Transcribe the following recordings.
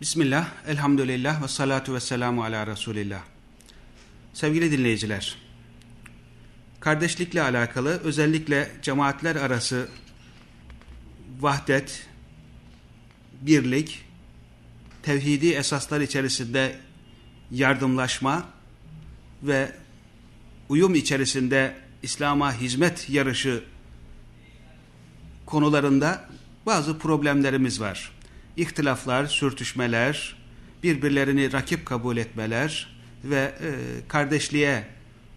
Bismillah, elhamdülillah ve salatu ve selamu ala Resulillah. Sevgili dinleyiciler, kardeşlikle alakalı özellikle cemaatler arası vahdet, birlik, tevhidi esaslar içerisinde yardımlaşma ve uyum içerisinde İslam'a hizmet yarışı konularında bazı problemlerimiz var. İhtilaflar, sürtüşmeler, birbirlerini rakip kabul etmeler ve e, kardeşliğe,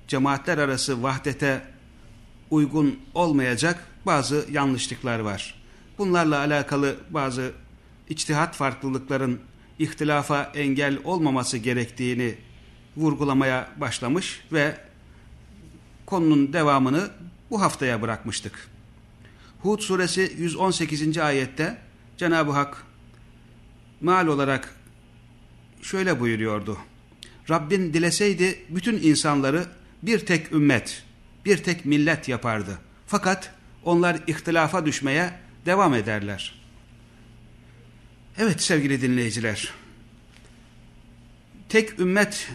cemaatler arası vahdete uygun olmayacak bazı yanlışlıklar var. Bunlarla alakalı bazı içtihat farklılıkların ihtilafa engel olmaması gerektiğini vurgulamaya başlamış ve konunun devamını bu haftaya bırakmıştık. Hud suresi 118. ayette Cenab-ı Hak mal olarak şöyle buyuruyordu. Rabbin dileseydi bütün insanları bir tek ümmet, bir tek millet yapardı. Fakat onlar ihtilafa düşmeye devam ederler. Evet sevgili dinleyiciler, tek ümmet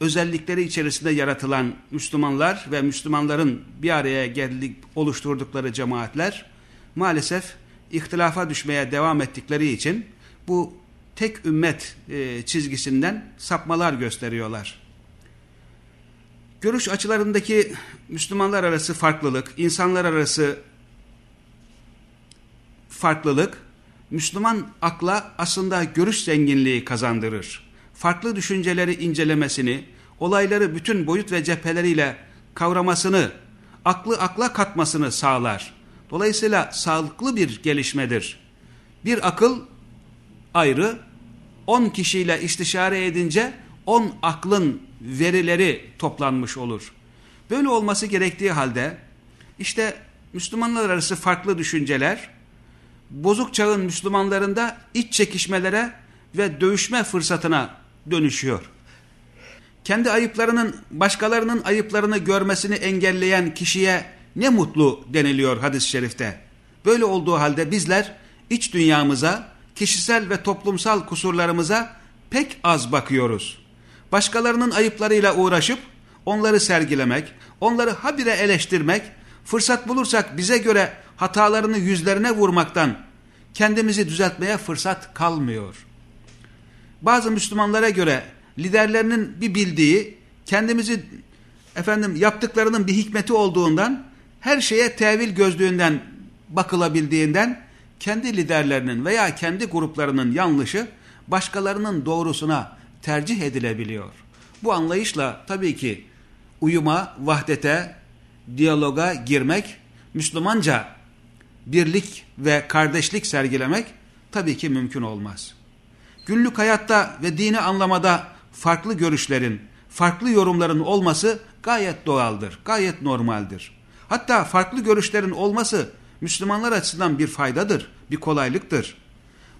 özellikleri içerisinde yaratılan Müslümanlar ve Müslümanların bir araya geldik, oluşturdukları cemaatler maalesef ihtilafa düşmeye devam ettikleri için bu tek ümmet e, çizgisinden sapmalar gösteriyorlar. Görüş açılarındaki Müslümanlar arası farklılık, insanlar arası farklılık, Müslüman akla aslında görüş zenginliği kazandırır farklı düşünceleri incelemesini, olayları bütün boyut ve cepheleriyle kavramasını, aklı akla katmasını sağlar. Dolayısıyla sağlıklı bir gelişmedir. Bir akıl ayrı, on kişiyle istişare edince on aklın verileri toplanmış olur. Böyle olması gerektiği halde işte Müslümanlar arası farklı düşünceler, bozuk çağın Müslümanlarında iç çekişmelere ve dövüşme fırsatına dönüşüyor. Kendi ayıplarının başkalarının ayıplarını görmesini engelleyen kişiye ne mutlu deniliyor hadis-i şerifte. Böyle olduğu halde bizler iç dünyamıza, kişisel ve toplumsal kusurlarımıza pek az bakıyoruz. Başkalarının ayıplarıyla uğraşıp onları sergilemek, onları habire eleştirmek, fırsat bulursak bize göre hatalarını yüzlerine vurmaktan kendimizi düzeltmeye fırsat kalmıyor.'' bazı Müslümanlara göre liderlerinin bir bildiği, kendimizi efendim yaptıklarının bir hikmeti olduğundan, her şeye tevil gözlüğünden bakılabildiğinden, kendi liderlerinin veya kendi gruplarının yanlışı başkalarının doğrusuna tercih edilebiliyor. Bu anlayışla tabii ki uyuma, vahdete, diyaloga girmek, Müslümanca birlik ve kardeşlik sergilemek tabii ki mümkün olmaz günlük hayatta ve dini anlamada farklı görüşlerin, farklı yorumların olması gayet doğaldır, gayet normaldir. Hatta farklı görüşlerin olması Müslümanlar açısından bir faydadır, bir kolaylıktır.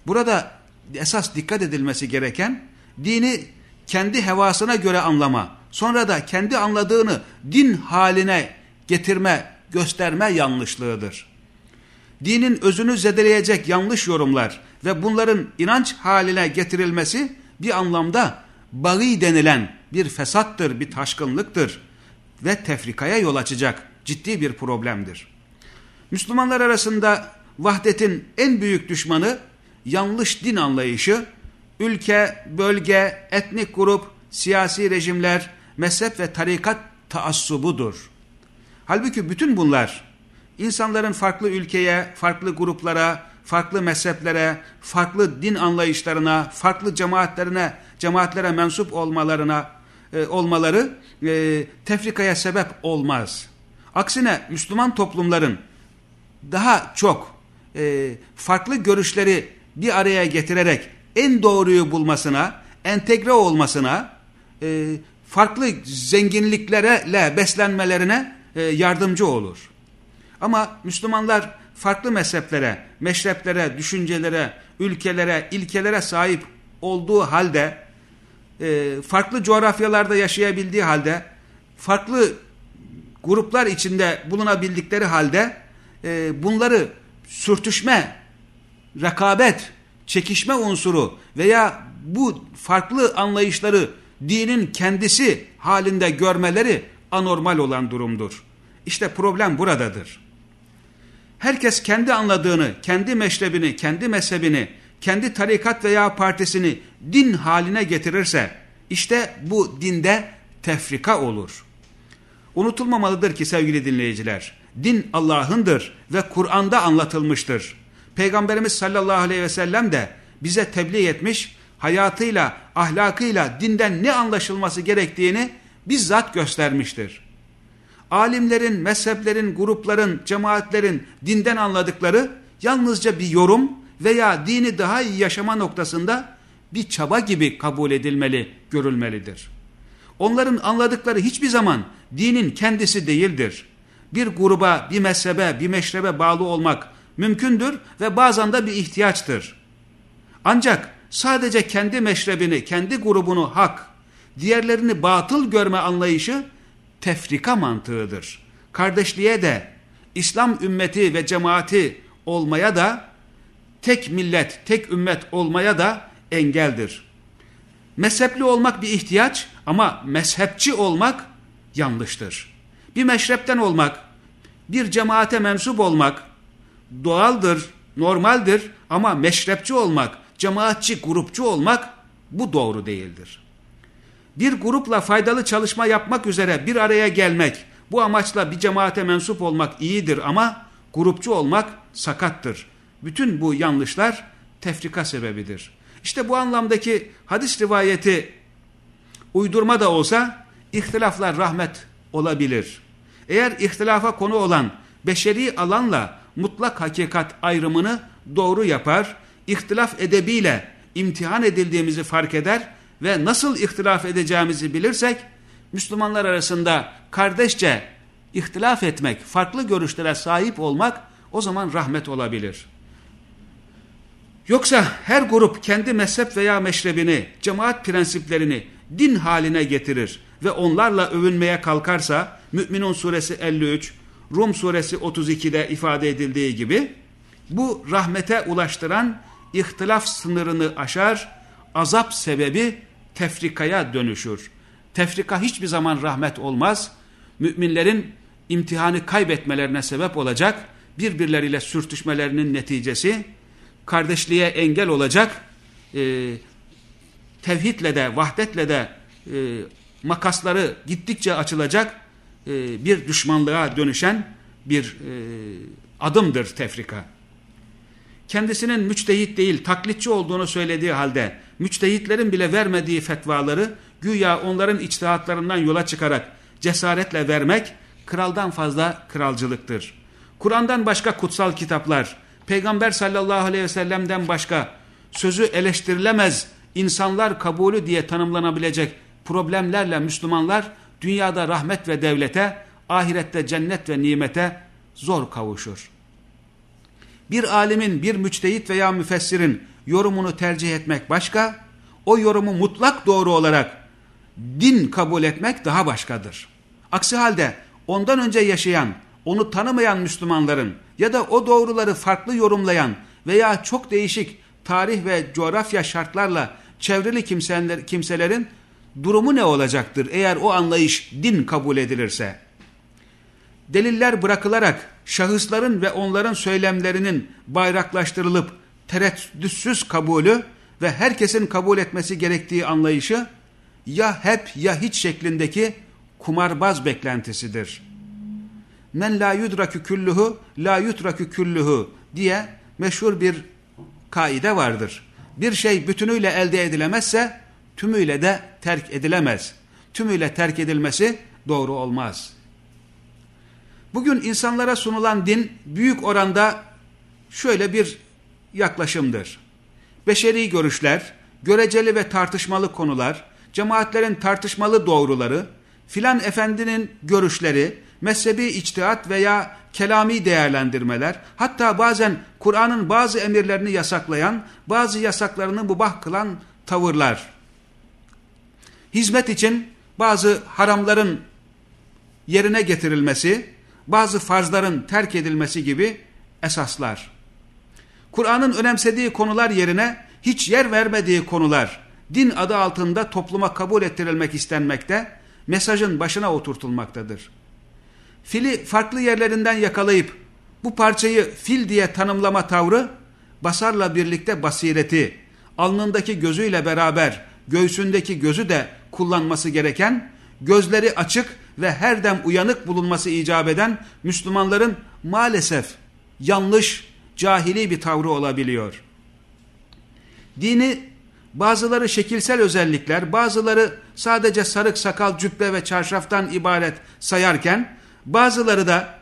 Burada esas dikkat edilmesi gereken dini kendi hevasına göre anlama, sonra da kendi anladığını din haline getirme, gösterme yanlışlığıdır. Dinin özünü zedeleyecek yanlış yorumlar, ve bunların inanç haline getirilmesi bir anlamda bağı denilen bir fesattır, bir taşkınlıktır ve tefrikaya yol açacak ciddi bir problemdir. Müslümanlar arasında vahdetin en büyük düşmanı yanlış din anlayışı, ülke, bölge, etnik grup, siyasi rejimler, mezhep ve tarikat taassubudur. Halbuki bütün bunlar insanların farklı ülkeye, farklı gruplara, farklı mezheplere, farklı din anlayışlarına, farklı cemaatlerine, cemaatlere mensup olmalarına e, olmaları e, tefrikaya sebep olmaz. Aksine Müslüman toplumların daha çok e, farklı görüşleri bir araya getirerek en doğruyu bulmasına, entegre olmasına, e, farklı zenginliklerle beslenmelerine e, yardımcı olur. Ama Müslümanlar farklı mezheplere, meşreplere, düşüncelere, ülkelere, ilkelere sahip olduğu halde, e, farklı coğrafyalarda yaşayabildiği halde, farklı gruplar içinde bulunabildikleri halde, e, bunları sürtüşme, rekabet, çekişme unsuru veya bu farklı anlayışları dinin kendisi halinde görmeleri anormal olan durumdur. İşte problem buradadır. Herkes kendi anladığını, kendi meşrebini, kendi mezhebini, kendi tarikat veya partisini din haline getirirse işte bu dinde tefrika olur. Unutulmamalıdır ki sevgili dinleyiciler, din Allah'ındır ve Kur'an'da anlatılmıştır. Peygamberimiz sallallahu aleyhi ve sellem de bize tebliğ etmiş, hayatıyla, ahlakıyla dinden ne anlaşılması gerektiğini bizzat göstermiştir. Alimlerin, mezheplerin, grupların, cemaatlerin dinden anladıkları yalnızca bir yorum veya dini daha iyi yaşama noktasında bir çaba gibi kabul edilmeli, görülmelidir. Onların anladıkları hiçbir zaman dinin kendisi değildir. Bir gruba, bir mezhebe, bir meşrebe bağlı olmak mümkündür ve bazen de bir ihtiyaçtır. Ancak sadece kendi meşrebini, kendi grubunu hak, diğerlerini batıl görme anlayışı tefrika mantığıdır. Kardeşliğe de, İslam ümmeti ve cemaati olmaya da, tek millet, tek ümmet olmaya da engeldir. Mezhepli olmak bir ihtiyaç ama mezhepçi olmak yanlıştır. Bir meşrepten olmak, bir cemaate mensup olmak doğaldır, normaldir ama meşrepçi olmak, cemaatçi, grupçu olmak bu doğru değildir. Bir grupla faydalı çalışma yapmak üzere bir araya gelmek, bu amaçla bir cemaate mensup olmak iyidir ama grupçu olmak sakattır. Bütün bu yanlışlar tefrika sebebidir. İşte bu anlamdaki hadis rivayeti uydurma da olsa ihtilaflar rahmet olabilir. Eğer ihtilafa konu olan beşeri alanla mutlak hakikat ayrımını doğru yapar, ihtilaf edebiyle imtihan edildiğimizi fark eder ve nasıl ihtilaf edeceğimizi bilirsek, Müslümanlar arasında kardeşçe ihtilaf etmek, farklı görüşlere sahip olmak o zaman rahmet olabilir. Yoksa her grup kendi mezhep veya meşrebini, cemaat prensiplerini din haline getirir ve onlarla övünmeye kalkarsa, Mü'minun suresi 53, Rum suresi 32'de ifade edildiği gibi, bu rahmete ulaştıran ihtilaf sınırını aşar, azap sebebi tefrikaya dönüşür. Tefrika hiçbir zaman rahmet olmaz. Müminlerin imtihanı kaybetmelerine sebep olacak, birbirleriyle sürtüşmelerinin neticesi, kardeşliğe engel olacak, e, tevhidle de, vahdetle de e, makasları gittikçe açılacak e, bir düşmanlığa dönüşen bir e, adımdır tefrika. Kendisinin müçtehit değil, taklitçi olduğunu söylediği halde, müçtehitlerin bile vermediği fetvaları, güya onların içtihatlarından yola çıkarak cesaretle vermek, kraldan fazla kralcılıktır. Kur'an'dan başka kutsal kitaplar, Peygamber sallallahu aleyhi ve sellem'den başka sözü eleştirilemez insanlar kabulü diye tanımlanabilecek problemlerle Müslümanlar dünyada rahmet ve devlete, ahirette cennet ve nimete zor kavuşur. Bir alimin, bir müçtehit veya müfessirin yorumunu tercih etmek başka, o yorumu mutlak doğru olarak din kabul etmek daha başkadır. Aksi halde ondan önce yaşayan, onu tanımayan Müslümanların ya da o doğruları farklı yorumlayan veya çok değişik tarih ve coğrafya şartlarla çevrili kimseler, kimselerin durumu ne olacaktır eğer o anlayış din kabul edilirse? Deliller bırakılarak şahısların ve onların söylemlerinin bayraklaştırılıp tereddütsüz kabulü ve herkesin kabul etmesi gerektiği anlayışı ya hep ya hiç şeklindeki kumarbaz beklentisidir. Men la yudrakü küllühü la yutrakü küllühü diye meşhur bir kaide vardır. Bir şey bütünüyle elde edilemezse tümüyle de terk edilemez. Tümüyle terk edilmesi doğru olmaz. Bugün insanlara sunulan din büyük oranda şöyle bir yaklaşımdır. Beşeri görüşler, göreceli ve tartışmalı konular, cemaatlerin tartışmalı doğruları, filan efendinin görüşleri, mezhebi içtihat veya kelami değerlendirmeler, hatta bazen Kur'an'ın bazı emirlerini yasaklayan, bazı yasaklarını mubah kılan tavırlar. Hizmet için bazı haramların yerine getirilmesi, bazı farzların terk edilmesi gibi esaslar. Kur'an'ın önemsediği konular yerine hiç yer vermediği konular din adı altında topluma kabul ettirilmek istenmekte, mesajın başına oturtulmaktadır. Fili farklı yerlerinden yakalayıp bu parçayı fil diye tanımlama tavrı basarla birlikte basireti, alnındaki gözüyle beraber göğsündeki gözü de kullanması gereken, gözleri açık ve her dem uyanık bulunması icap eden Müslümanların maalesef yanlış, cahili bir tavrı olabiliyor. Dini bazıları şekilsel özellikler, bazıları sadece sarık, sakal, cübbe ve çarşaftan ibaret sayarken, bazıları da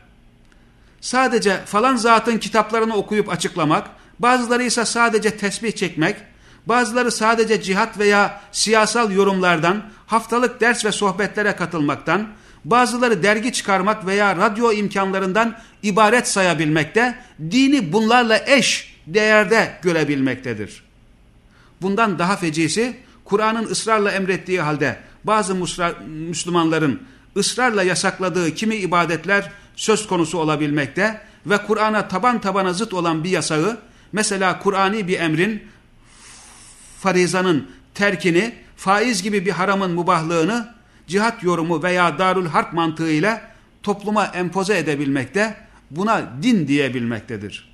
sadece falan zatın kitaplarını okuyup açıklamak, bazıları ise sadece tesbih çekmek, bazıları sadece cihat veya siyasal yorumlardan, haftalık ders ve sohbetlere katılmaktan, bazıları dergi çıkarmak veya radyo imkanlarından ibaret sayabilmekte, dini bunlarla eş değerde görebilmektedir. Bundan daha fecisi, Kur'an'ın ısrarla emrettiği halde bazı Müslümanların ısrarla yasakladığı kimi ibadetler söz konusu olabilmekte ve Kur'an'a taban tabana zıt olan bir yasağı, mesela Kur'ani bir emrin, farizanın terkini, faiz gibi bir haramın mubahlığını, cihat yorumu veya darül harp mantığıyla topluma empoze edebilmekte, buna din diyebilmektedir.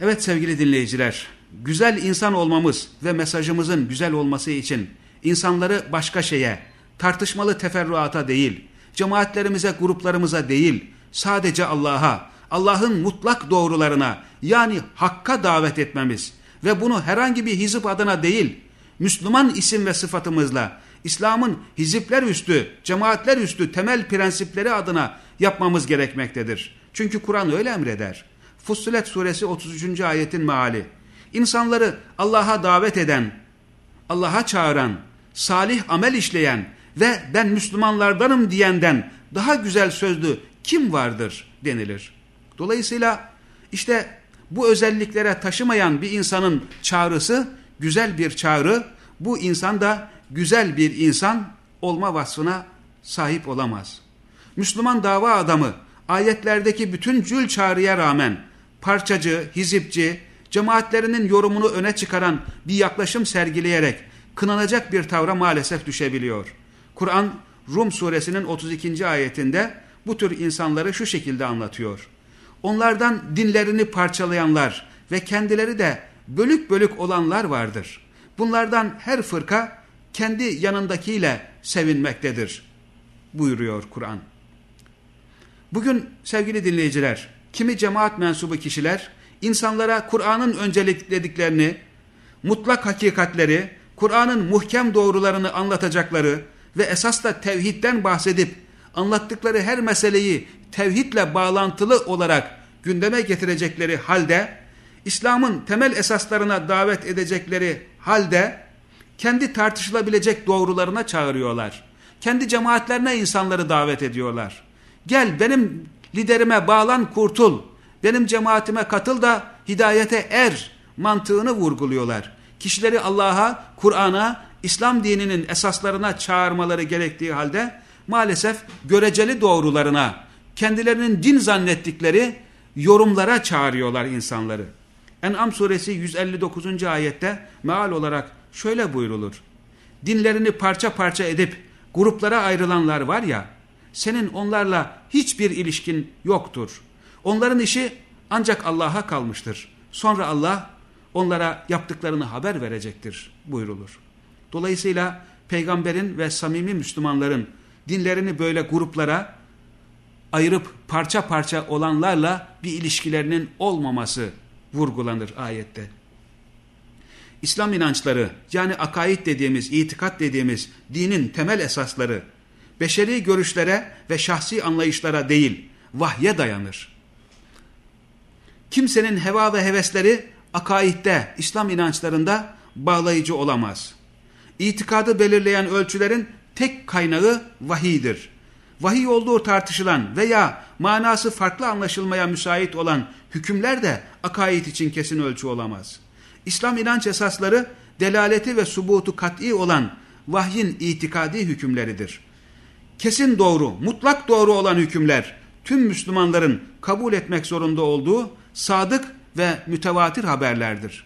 Evet sevgili dinleyiciler, güzel insan olmamız ve mesajımızın güzel olması için insanları başka şeye, tartışmalı teferruata değil, cemaatlerimize, gruplarımıza değil, sadece Allah'a, Allah'ın mutlak doğrularına yani hakka davet etmemiz ve bunu herhangi bir hizip adına değil, Müslüman isim ve sıfatımızla, İslam'ın hizipler üstü, cemaatler üstü temel prensipleri adına yapmamız gerekmektedir. Çünkü Kur'an öyle emreder. Fussilet suresi 33. ayetin meali. İnsanları Allah'a davet eden, Allah'a çağıran, salih amel işleyen ve ben Müslümanlardanım diyenden daha güzel sözlü kim vardır denilir. Dolayısıyla işte bu özelliklere taşımayan bir insanın çağrısı güzel bir çağrı, bu insan da güzel bir insan olma vasfına sahip olamaz. Müslüman dava adamı ayetlerdeki bütün cül çağrıya rağmen parçacı, hizipçi, cemaatlerinin yorumunu öne çıkaran bir yaklaşım sergileyerek kınanacak bir tavra maalesef düşebiliyor. Kur'an Rum suresinin 32. ayetinde bu tür insanları şu şekilde anlatıyor. Onlardan dinlerini parçalayanlar ve kendileri de bölük bölük olanlar vardır. Bunlardan her fırka kendi yanındakiyle sevinmektedir buyuruyor Kur'an. Bugün sevgili dinleyiciler, kimi cemaat mensubu kişiler insanlara Kur'an'ın önceliklediklerini, mutlak hakikatleri, Kur'an'ın muhkem doğrularını anlatacakları ve esas da tevhidden bahsedip anlattıkları her meseleyi tevhidle bağlantılı olarak gündeme getirecekleri halde, İslam'ın temel esaslarına davet edecekleri halde, kendi tartışılabilecek doğrularına çağırıyorlar. Kendi cemaatlerine insanları davet ediyorlar. Gel benim liderime bağlan kurtul, benim cemaatime katıl da hidayete er mantığını vurguluyorlar. Kişileri Allah'a, Kur'an'a, İslam dininin esaslarına çağırmaları gerektiği halde maalesef göreceli doğrularına, kendilerinin din zannettikleri yorumlara çağırıyorlar insanları. En'am suresi 159. ayette meal olarak şöyle buyrulur. Dinlerini parça parça edip gruplara ayrılanlar var ya, senin onlarla hiçbir ilişkin yoktur. Onların işi ancak Allah'a kalmıştır. Sonra Allah onlara yaptıklarını haber verecektir buyrulur. Dolayısıyla peygamberin ve samimi Müslümanların dinlerini böyle gruplara ayırıp parça parça olanlarla bir ilişkilerinin olmaması vurgulanır ayette. İslam inançları yani akaid dediğimiz, itikat dediğimiz dinin temel esasları beşeri görüşlere ve şahsi anlayışlara değil vahye dayanır. Kimsenin heva ve hevesleri akaidde, İslam inançlarında bağlayıcı olamaz. İtikadı belirleyen ölçülerin tek kaynağı vahidir. Vahiy olduğu tartışılan veya manası farklı anlaşılmaya müsait olan hükümler de akaid için kesin ölçü olamaz. İslam inanç esasları delaleti ve subutu kat'i olan vahyin itikadi hükümleridir. Kesin doğru, mutlak doğru olan hükümler tüm Müslümanların kabul etmek zorunda olduğu sadık ve mütevatir haberlerdir.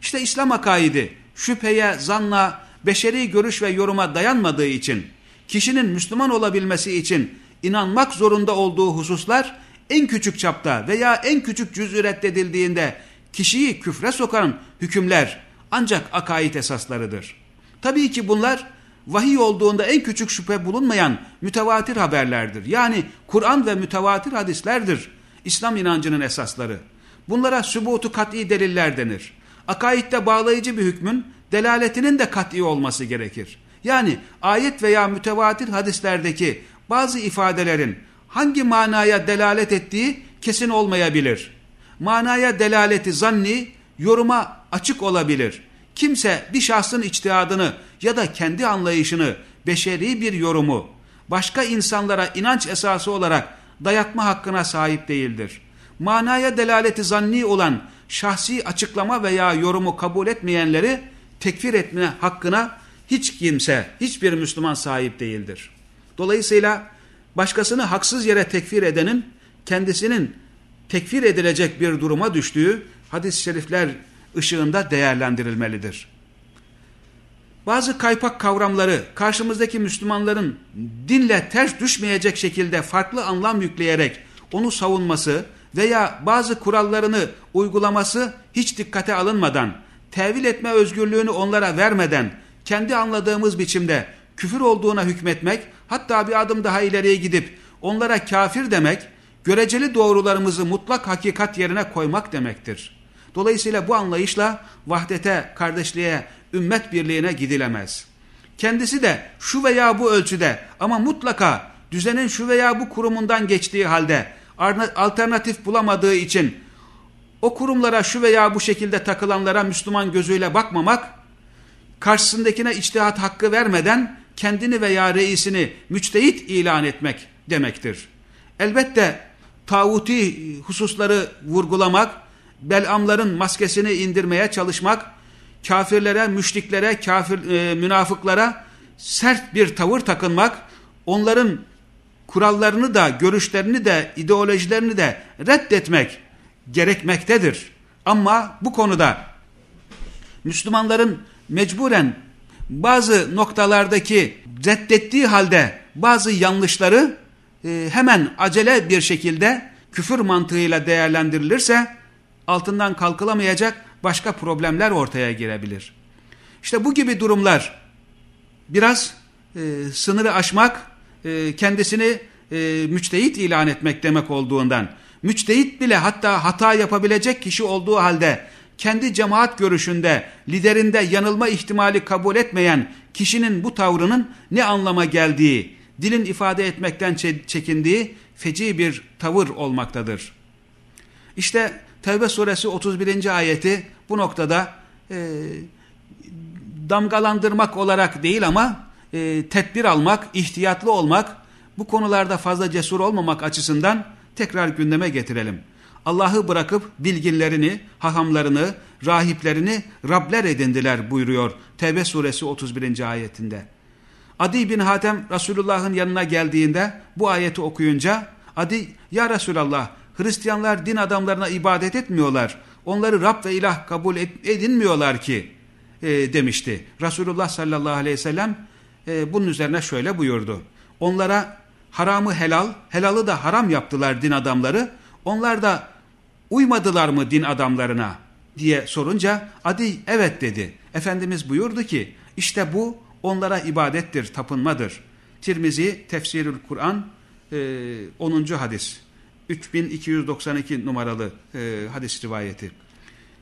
İşte İslam akaidi şüpheye, zanla, beşeri görüş ve yoruma dayanmadığı için, kişinin Müslüman olabilmesi için inanmak zorunda olduğu hususlar en küçük çapta veya en küçük cüz'ü reddedildiğinde kişiyi küfre sokan hükümler ancak akaid esaslarıdır. Tabii ki bunlar vahiy olduğunda en küçük şüphe bulunmayan mütevatir haberlerdir. Yani Kur'an ve mütevatir hadislerdir İslam inancının esasları. Bunlara sübutu kat'i deliller denir. Akaidde bağlayıcı bir hükmün delaletinin de kat'i olması gerekir. Yani ayet veya mütevatir hadislerdeki bazı ifadelerin hangi manaya delalet ettiği kesin olmayabilir. Manaya delaleti zanni, yoruma açık olabilir. Kimse bir şahsın içtihadını ya da kendi anlayışını, beşeri bir yorumu, başka insanlara inanç esası olarak dayatma hakkına sahip değildir. Manaya delaleti zanni olan şahsi açıklama veya yorumu kabul etmeyenleri tekfir etme hakkına hiç kimse, hiçbir Müslüman sahip değildir. Dolayısıyla başkasını haksız yere tekfir edenin kendisinin tekfir edilecek bir duruma düştüğü hadis-i şerifler ışığında değerlendirilmelidir. Bazı kaypak kavramları karşımızdaki Müslümanların dinle ters düşmeyecek şekilde farklı anlam yükleyerek onu savunması veya bazı kurallarını uygulaması hiç dikkate alınmadan, tevil etme özgürlüğünü onlara vermeden, kendi anladığımız biçimde küfür olduğuna hükmetmek, hatta bir adım daha ileriye gidip onlara kafir demek, göreceli doğrularımızı mutlak hakikat yerine koymak demektir. Dolayısıyla bu anlayışla vahdete, kardeşliğe, ümmet birliğine gidilemez. Kendisi de şu veya bu ölçüde ama mutlaka düzenin şu veya bu kurumundan geçtiği halde alternatif bulamadığı için o kurumlara şu veya bu şekilde takılanlara Müslüman gözüyle bakmamak, karşısındakine içtihat hakkı vermeden kendini veya reisini müçtehit ilan etmek demektir. Elbette tağuti hususları vurgulamak, belamların maskesini indirmeye çalışmak, kafirlere, müşriklere, kafir, e, münafıklara sert bir tavır takınmak, onların kurallarını da, görüşlerini de, ideolojilerini de reddetmek gerekmektedir. Ama bu konuda Müslümanların mecburen bazı noktalardaki reddettiği halde bazı yanlışları e, hemen acele bir şekilde küfür mantığıyla değerlendirilirse altından kalkılamayacak başka problemler ortaya girebilir. İşte bu gibi durumlar biraz e, sınırı aşmak, e, kendisini e, müçtehit ilan etmek demek olduğundan, müçtehit bile hatta hata yapabilecek kişi olduğu halde kendi cemaat görüşünde, liderinde yanılma ihtimali kabul etmeyen kişinin bu tavrının ne anlama geldiği, dilin ifade etmekten çekindiği feci bir tavır olmaktadır. İşte Tevbe suresi 31. ayeti bu noktada e, damgalandırmak olarak değil ama e, tedbir almak, ihtiyatlı olmak, bu konularda fazla cesur olmamak açısından tekrar gündeme getirelim. Allah'ı bırakıp bilginlerini, hahamlarını, rahiplerini Rabler edindiler buyuruyor Tevbe suresi 31. ayetinde. Adi bin Hatem Resulullah'ın yanına geldiğinde bu ayeti okuyunca Adi ya Resulallah Hristiyanlar din adamlarına ibadet etmiyorlar. Onları Rab ve ilah kabul edinmiyorlar ki e, demişti. Resulullah sallallahu aleyhi ve sellem e, bunun üzerine şöyle buyurdu. Onlara haramı helal, helalı da haram yaptılar din adamları. Onlar da uymadılar mı din adamlarına diye sorunca Adi evet dedi. Efendimiz buyurdu ki işte bu onlara ibadettir, tapınmadır. Tirmizi Tefsirül Kur'an e, 10. hadis. 3292 numaralı e, hadis rivayeti.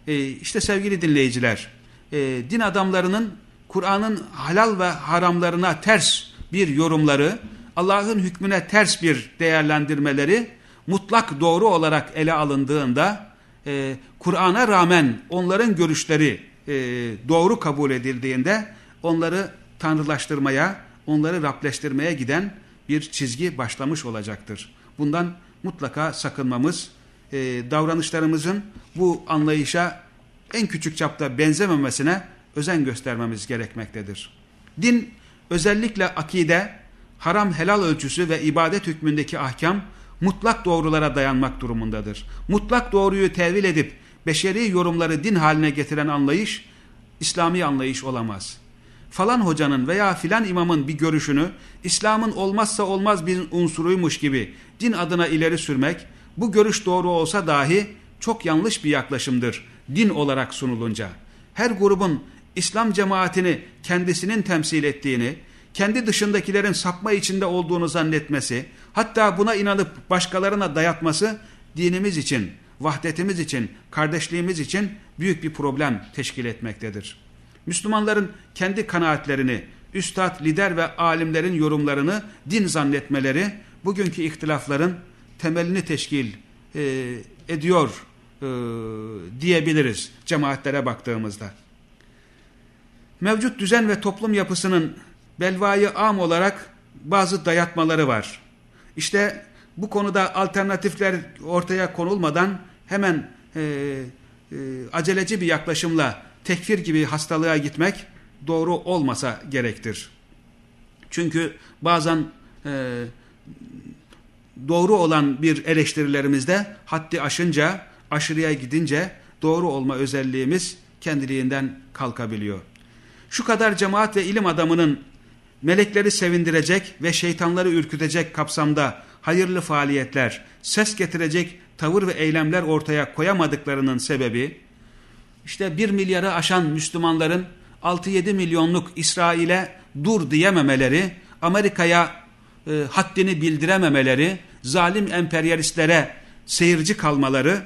E, işte sevgili dinleyiciler, e, din adamlarının Kur'an'ın halal ve haramlarına ters bir yorumları, Allah'ın hükmüne ters bir değerlendirmeleri mutlak doğru olarak ele alındığında e, Kur'an'a rağmen onların görüşleri e, doğru kabul edildiğinde onları tanrılaştırmaya, onları Rableştirmeye giden bir çizgi başlamış olacaktır. Bundan mutlaka sakınmamız, e, davranışlarımızın bu anlayışa en küçük çapta benzememesine özen göstermemiz gerekmektedir. Din özellikle akide, haram helal ölçüsü ve ibadet hükmündeki ahkam mutlak doğrulara dayanmak durumundadır. Mutlak doğruyu tevil edip beşeri yorumları din haline getiren anlayış, İslami anlayış olamaz. Falan hocanın veya filan imamın bir görüşünü İslam'ın olmazsa olmaz bir unsuruymuş gibi din adına ileri sürmek, bu görüş doğru olsa dahi çok yanlış bir yaklaşımdır din olarak sunulunca. Her grubun İslam cemaatini kendisinin temsil ettiğini, kendi dışındakilerin sapma içinde olduğunu zannetmesi, hatta buna inanıp başkalarına dayatması dinimiz için, vahdetimiz için, kardeşliğimiz için büyük bir problem teşkil etmektedir. Müslümanların kendi kanaatlerini, üstad, lider ve alimlerin yorumlarını din zannetmeleri bugünkü ihtilafların temelini teşkil e, ediyor e, diyebiliriz cemaatlere baktığımızda. Mevcut düzen ve toplum yapısının belvayı am olarak bazı dayatmaları var. İşte bu konuda alternatifler ortaya konulmadan hemen e, e, aceleci bir yaklaşımla tekfir gibi hastalığa gitmek doğru olmasa gerektir. Çünkü bazen e, doğru olan bir eleştirilerimizde haddi aşınca, aşırıya gidince doğru olma özelliğimiz kendiliğinden kalkabiliyor. Şu kadar cemaat ve ilim adamının melekleri sevindirecek ve şeytanları ürkütecek kapsamda hayırlı faaliyetler, ses getirecek tavır ve eylemler ortaya koyamadıklarının sebebi, işte bir milyarı aşan Müslümanların 6-7 milyonluk İsrail'e dur diyememeleri, Amerika'ya e, haddini bildirememeleri, zalim emperyalistlere seyirci kalmaları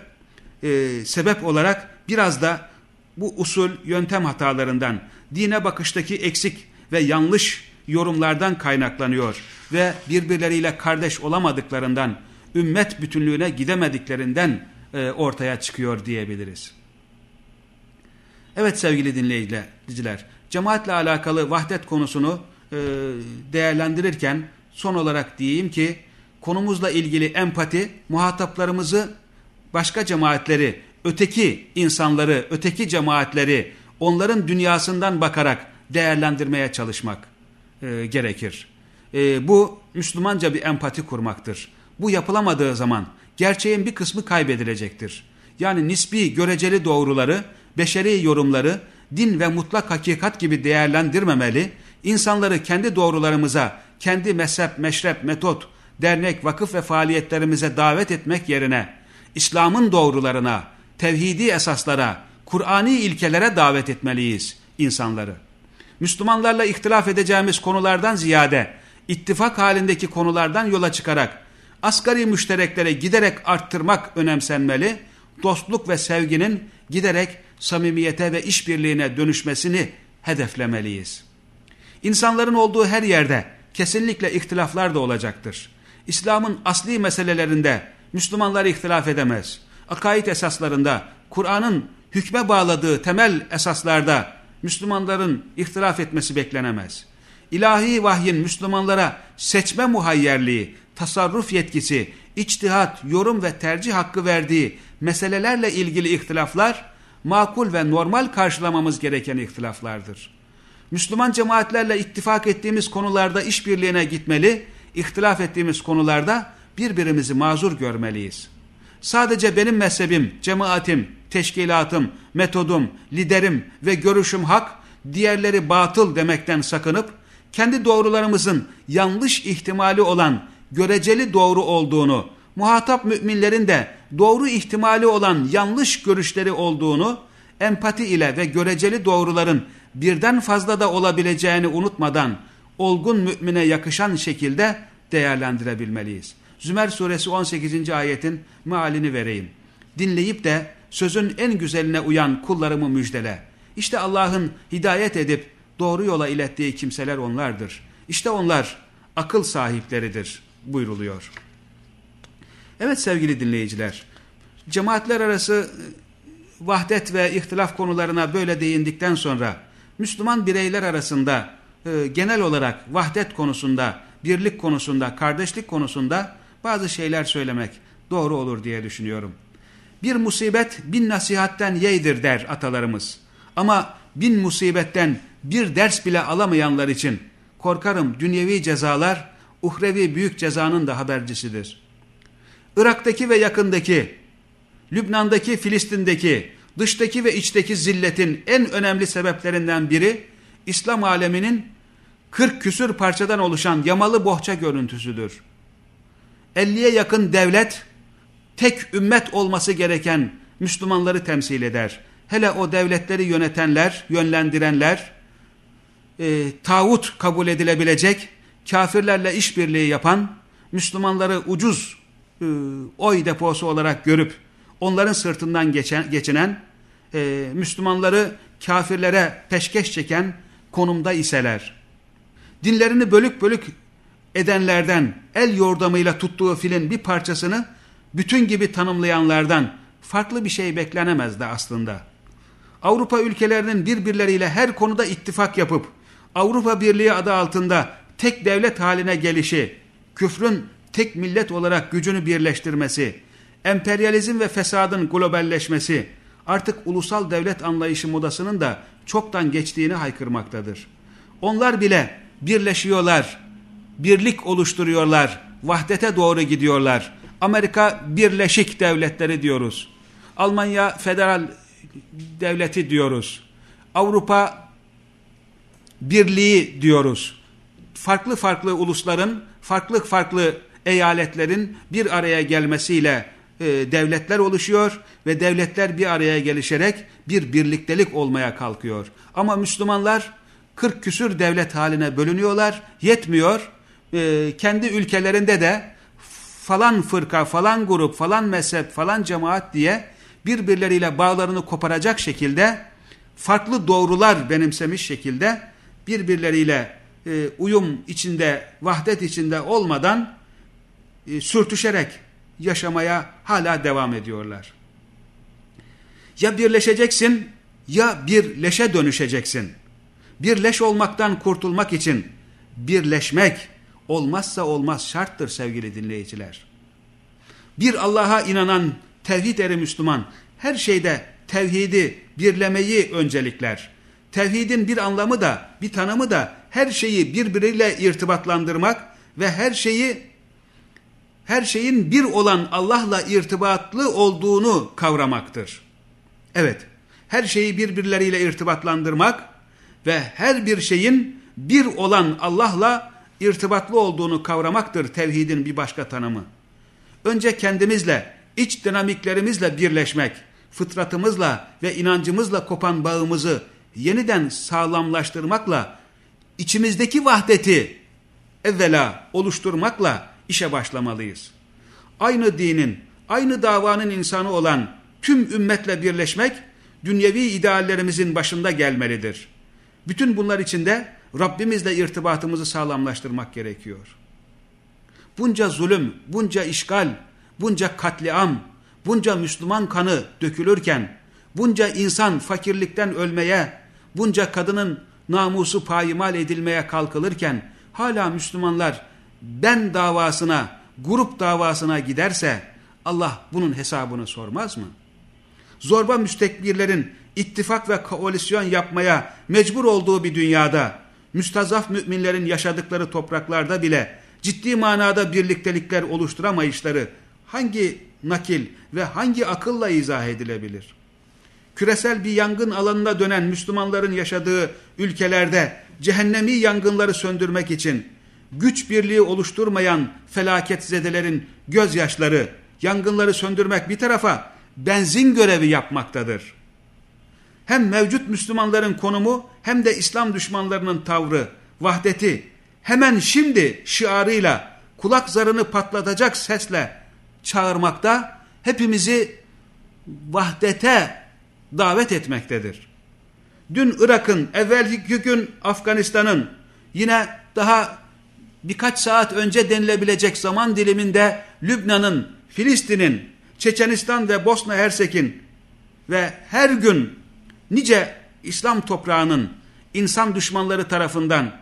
e, sebep olarak biraz da bu usul yöntem hatalarından, dine bakıştaki eksik ve yanlış yorumlardan kaynaklanıyor ve birbirleriyle kardeş olamadıklarından, ümmet bütünlüğüne gidemediklerinden e, ortaya çıkıyor diyebiliriz. Evet sevgili dinleyiciler, cemaatle alakalı vahdet konusunu e, değerlendirirken son olarak diyeyim ki konumuzla ilgili empati muhataplarımızı başka cemaatleri, öteki insanları, öteki cemaatleri onların dünyasından bakarak değerlendirmeye çalışmak e, gerekir. E, bu Müslümanca bir empati kurmaktır. Bu yapılamadığı zaman gerçeğin bir kısmı kaybedilecektir. Yani nispi göreceli doğruları, beşeri yorumları din ve mutlak hakikat gibi değerlendirmemeli, insanları kendi doğrularımıza, kendi mezhep, meşrep, metot, dernek, vakıf ve faaliyetlerimize davet etmek yerine İslam'ın doğrularına, tevhidi esaslara, Kur'ani ilkelere davet etmeliyiz insanları. Müslümanlarla ihtilaf edeceğimiz konulardan ziyade ittifak halindeki konulardan yola çıkarak asgari müştereklere giderek arttırmak önemsenmeli, dostluk ve sevginin giderek samimiyete ve işbirliğine dönüşmesini hedeflemeliyiz. İnsanların olduğu her yerde kesinlikle ihtilaflar da olacaktır. İslam'ın asli meselelerinde Müslümanlar ihtilaf edemez. Akaid esaslarında, Kur'an'ın hükme bağladığı temel esaslarda Müslümanların ihtilaf etmesi beklenemez. İlahi vahyin Müslümanlara seçme muhayyerliği, tasarruf yetkisi, içtihat, yorum ve tercih hakkı verdiği meselelerle ilgili ihtilaflar, makul ve normal karşılamamız gereken ihtilaflardır. Müslüman cemaatlerle ittifak ettiğimiz konularda işbirliğine gitmeli, ihtilaf ettiğimiz konularda birbirimizi mazur görmeliyiz. Sadece benim mezhebim, cemaatim, teşkilatım, metodum, liderim ve görüşüm hak, diğerleri batıl demekten sakınıp, kendi doğrularımızın yanlış ihtimali olan göreceli doğru olduğunu, muhatap müminlerin de doğru ihtimali olan yanlış görüşleri olduğunu, empati ile ve göreceli doğruların birden fazla da olabileceğini unutmadan, olgun mümine yakışan şekilde değerlendirebilmeliyiz. Zümer suresi 18. ayetin mealini vereyim. Dinleyip de sözün en güzeline uyan kullarımı müjdele. İşte Allah'ın hidayet edip doğru yola ilettiği kimseler onlardır. İşte onlar akıl sahipleridir buyruluyor. Evet sevgili dinleyiciler, cemaatler arası vahdet ve ihtilaf konularına böyle değindikten sonra Müslüman bireyler arasında e, genel olarak vahdet konusunda, birlik konusunda, kardeşlik konusunda bazı şeyler söylemek doğru olur diye düşünüyorum. Bir musibet bin nasihatten yeydir der atalarımız. Ama bin musibetten bir ders bile alamayanlar için korkarım dünyevi cezalar uhrevi büyük cezanın da habercisidir. Irak'taki ve yakındaki Lübnan'daki, Filistin'deki, dıştaki ve içteki zilletin en önemli sebeplerinden biri İslam aleminin 40 küsür parçadan oluşan yamalı bohça görüntüsüdür. 50'ye yakın devlet tek ümmet olması gereken Müslümanları temsil eder. Hele o devletleri yönetenler, yönlendirenler, e, tağut kabul edilebilecek, kafirlerle işbirliği yapan, Müslümanları ucuz e, oy deposu olarak görüp onların sırtından geçen, geçinen, e, Müslümanları kafirlere peşkeş çeken konumda iseler. Dinlerini bölük bölük edenlerden el yordamıyla tuttuğu filin bir parçasını bütün gibi tanımlayanlardan farklı bir şey beklenemezdi aslında. Avrupa ülkelerinin birbirleriyle her konuda ittifak yapıp Avrupa Birliği adı altında tek devlet haline gelişi, küfrün tek millet olarak gücünü birleştirmesi, emperyalizm ve fesadın globalleşmesi artık ulusal devlet anlayışı modasının da çoktan geçtiğini haykırmaktadır. Onlar bile birleşiyorlar, birlik oluşturuyorlar, vahdete doğru gidiyorlar. Amerika Birleşik Devletleri diyoruz. Almanya Federal Devleti diyoruz. Avrupa Birliği diyoruz. Farklı farklı ulusların, farklı farklı eyaletlerin bir araya gelmesiyle e, devletler oluşuyor ve devletler bir araya gelişerek bir birliktelik olmaya kalkıyor. Ama Müslümanlar 40 küsür devlet haline bölünüyorlar, yetmiyor. E, kendi ülkelerinde de falan fırka, falan grup, falan mezhep, falan cemaat diye birbirleriyle bağlarını koparacak şekilde farklı doğrular benimsemiş şekilde birbirleriyle e, uyum içinde, vahdet içinde olmadan e, sürtüşerek yaşamaya hala devam ediyorlar. Ya birleşeceksin ya bir leşe dönüşeceksin. Bir leş olmaktan kurtulmak için birleşmek olmazsa olmaz şarttır sevgili dinleyiciler. Bir Allah'a inanan tevhid eri Müslüman her şeyde tevhidi, birlemeyi öncelikler. Tevhidin bir anlamı da, bir tanımı da her şeyi birbiriyle irtibatlandırmak ve her şeyi her şeyin bir olan Allah'la irtibatlı olduğunu kavramaktır. Evet, her şeyi birbirleriyle irtibatlandırmak ve her bir şeyin bir olan Allah'la irtibatlı olduğunu kavramaktır tevhidin bir başka tanımı. Önce kendimizle, iç dinamiklerimizle birleşmek, fıtratımızla ve inancımızla kopan bağımızı yeniden sağlamlaştırmakla, içimizdeki vahdeti evvela oluşturmakla işe başlamalıyız. Aynı dinin, aynı davanın insanı olan tüm ümmetle birleşmek, dünyevi ideallerimizin başında gelmelidir. Bütün bunlar içinde Rabbimizle irtibatımızı sağlamlaştırmak gerekiyor. Bunca zulüm, bunca işgal, bunca katliam, bunca Müslüman kanı dökülürken, bunca insan fakirlikten ölmeye, bunca kadının namusu payimal edilmeye kalkılırken, hala Müslümanlar ben davasına, grup davasına giderse Allah bunun hesabını sormaz mı? Zorba müstekbirlerin ittifak ve koalisyon yapmaya mecbur olduğu bir dünyada, müstazaf müminlerin yaşadıkları topraklarda bile ciddi manada birliktelikler oluşturamayışları hangi nakil ve hangi akılla izah edilebilir? Küresel bir yangın alanına dönen Müslümanların yaşadığı ülkelerde cehennemi yangınları söndürmek için güç birliği oluşturmayan felaketsizelerin gözyaşları, yangınları söndürmek bir tarafa benzin görevi yapmaktadır. Hem mevcut Müslümanların konumu hem de İslam düşmanlarının tavrı, vahdeti hemen şimdi şiarıyla kulak zarını patlatacak sesle çağırmakta hepimizi vahdete davet etmektedir. Dün Irak'ın, evvelki gün Afganistan'ın, yine daha birkaç saat önce denilebilecek zaman diliminde Lübnan'ın, Filistin'in, Çeçenistan ve Bosna Hersek'in ve her gün nice İslam toprağının insan düşmanları tarafından,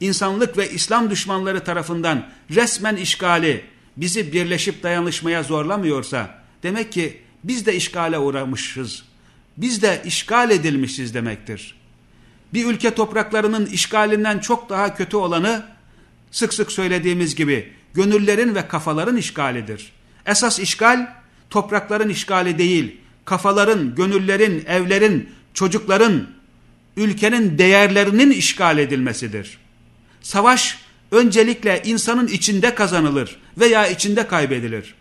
insanlık ve İslam düşmanları tarafından resmen işgali bizi birleşip dayanışmaya zorlamıyorsa demek ki biz de işgale uğramışız. Biz de işgal edilmişiz demektir. Bir ülke topraklarının işgalinden çok daha kötü olanı sık sık söylediğimiz gibi gönüllerin ve kafaların işgalidir. Esas işgal toprakların işgali değil, kafaların, gönüllerin, evlerin, çocukların, ülkenin değerlerinin işgal edilmesidir. Savaş öncelikle insanın içinde kazanılır veya içinde kaybedilir.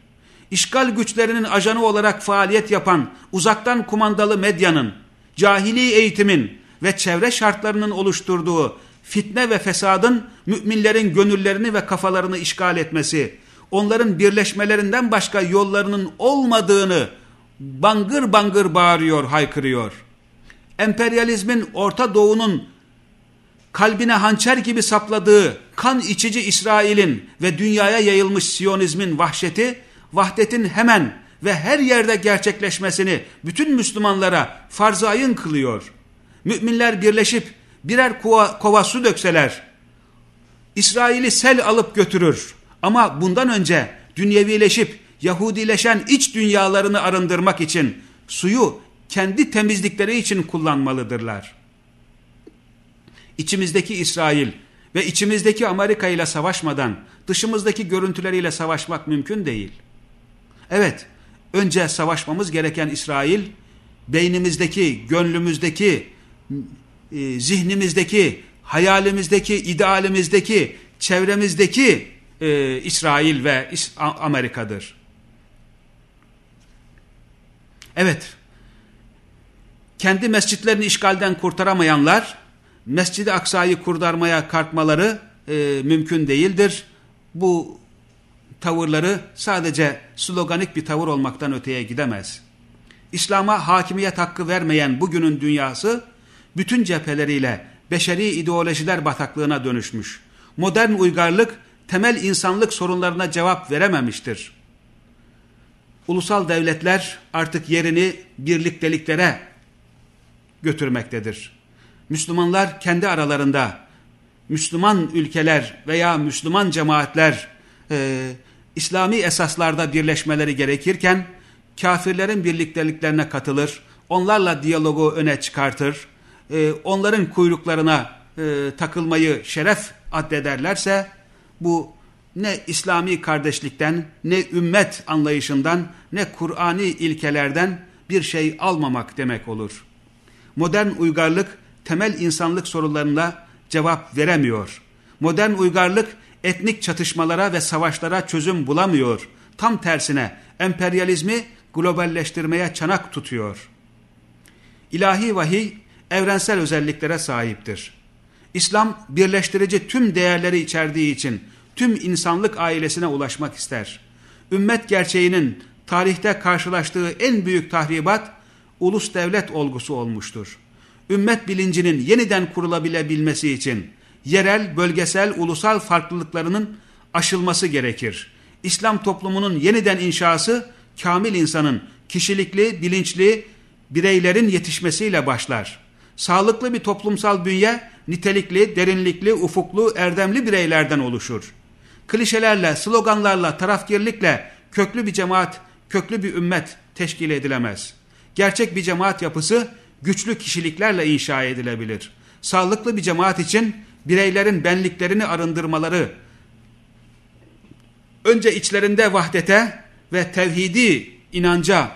İşgal güçlerinin ajanı olarak faaliyet yapan uzaktan kumandalı medyanın, cahili eğitimin ve çevre şartlarının oluşturduğu fitne ve fesadın müminlerin gönüllerini ve kafalarını işgal etmesi, onların birleşmelerinden başka yollarının olmadığını bangır bangır bağırıyor, haykırıyor. Emperyalizmin Orta Doğu'nun kalbine hançer gibi sapladığı kan içici İsrail'in ve dünyaya yayılmış Siyonizmin vahşeti, vahdetin hemen ve her yerde gerçekleşmesini bütün Müslümanlara farz-ı ayın kılıyor. Müminler birleşip birer kova, kova su dökseler, İsrail'i sel alıp götürür. Ama bundan önce dünyevileşip Yahudileşen iç dünyalarını arındırmak için suyu kendi temizlikleri için kullanmalıdırlar. İçimizdeki İsrail ve içimizdeki Amerika ile savaşmadan dışımızdaki görüntüleriyle savaşmak mümkün değil. Evet, önce savaşmamız gereken İsrail, beynimizdeki, gönlümüzdeki, e, zihnimizdeki, hayalimizdeki, idealimizdeki, çevremizdeki e, İsrail ve Amerika'dır. Evet, kendi mescitlerini işgalden kurtaramayanlar, Mescid-i Aksa'yı kurtarmaya kalkmaları e, mümkün değildir. Bu tavırları sadece sloganik bir tavır olmaktan öteye gidemez. İslam'a hakimiyet hakkı vermeyen bugünün dünyası, bütün cepheleriyle beşeri ideolojiler bataklığına dönüşmüş. Modern uygarlık temel insanlık sorunlarına cevap verememiştir. Ulusal devletler artık yerini birlikteliklere götürmektedir. Müslümanlar kendi aralarında Müslüman ülkeler veya Müslüman cemaatler e, İslami esaslarda birleşmeleri gerekirken kafirlerin birlikteliklerine katılır, onlarla diyalogu öne çıkartır, e, onların kuyruklarına e, takılmayı şeref addederlerse bu ne İslami kardeşlikten, ne ümmet anlayışından, ne Kur'ani ilkelerden bir şey almamak demek olur. Modern uygarlık temel insanlık sorunlarına cevap veremiyor. Modern uygarlık etnik çatışmalara ve savaşlara çözüm bulamıyor. Tam tersine emperyalizmi globalleştirmeye çanak tutuyor. İlahi vahiy evrensel özelliklere sahiptir. İslam birleştirici tüm değerleri içerdiği için tüm insanlık ailesine ulaşmak ister. Ümmet gerçeğinin tarihte karşılaştığı en büyük tahribat ulus devlet olgusu olmuştur. Ümmet bilincinin yeniden kurulabilebilmesi için yerel, bölgesel, ulusal farklılıklarının aşılması gerekir. İslam toplumunun yeniden inşası kamil insanın kişilikli, bilinçli bireylerin yetişmesiyle başlar. Sağlıklı bir toplumsal bünye nitelikli, derinlikli, ufuklu, erdemli bireylerden oluşur. Klişelerle, sloganlarla, tarafgirlikle köklü bir cemaat, köklü bir ümmet teşkil edilemez. Gerçek bir cemaat yapısı güçlü kişiliklerle inşa edilebilir. Sağlıklı bir cemaat için bireylerin benliklerini arındırmaları, önce içlerinde vahdete ve tevhidi inanca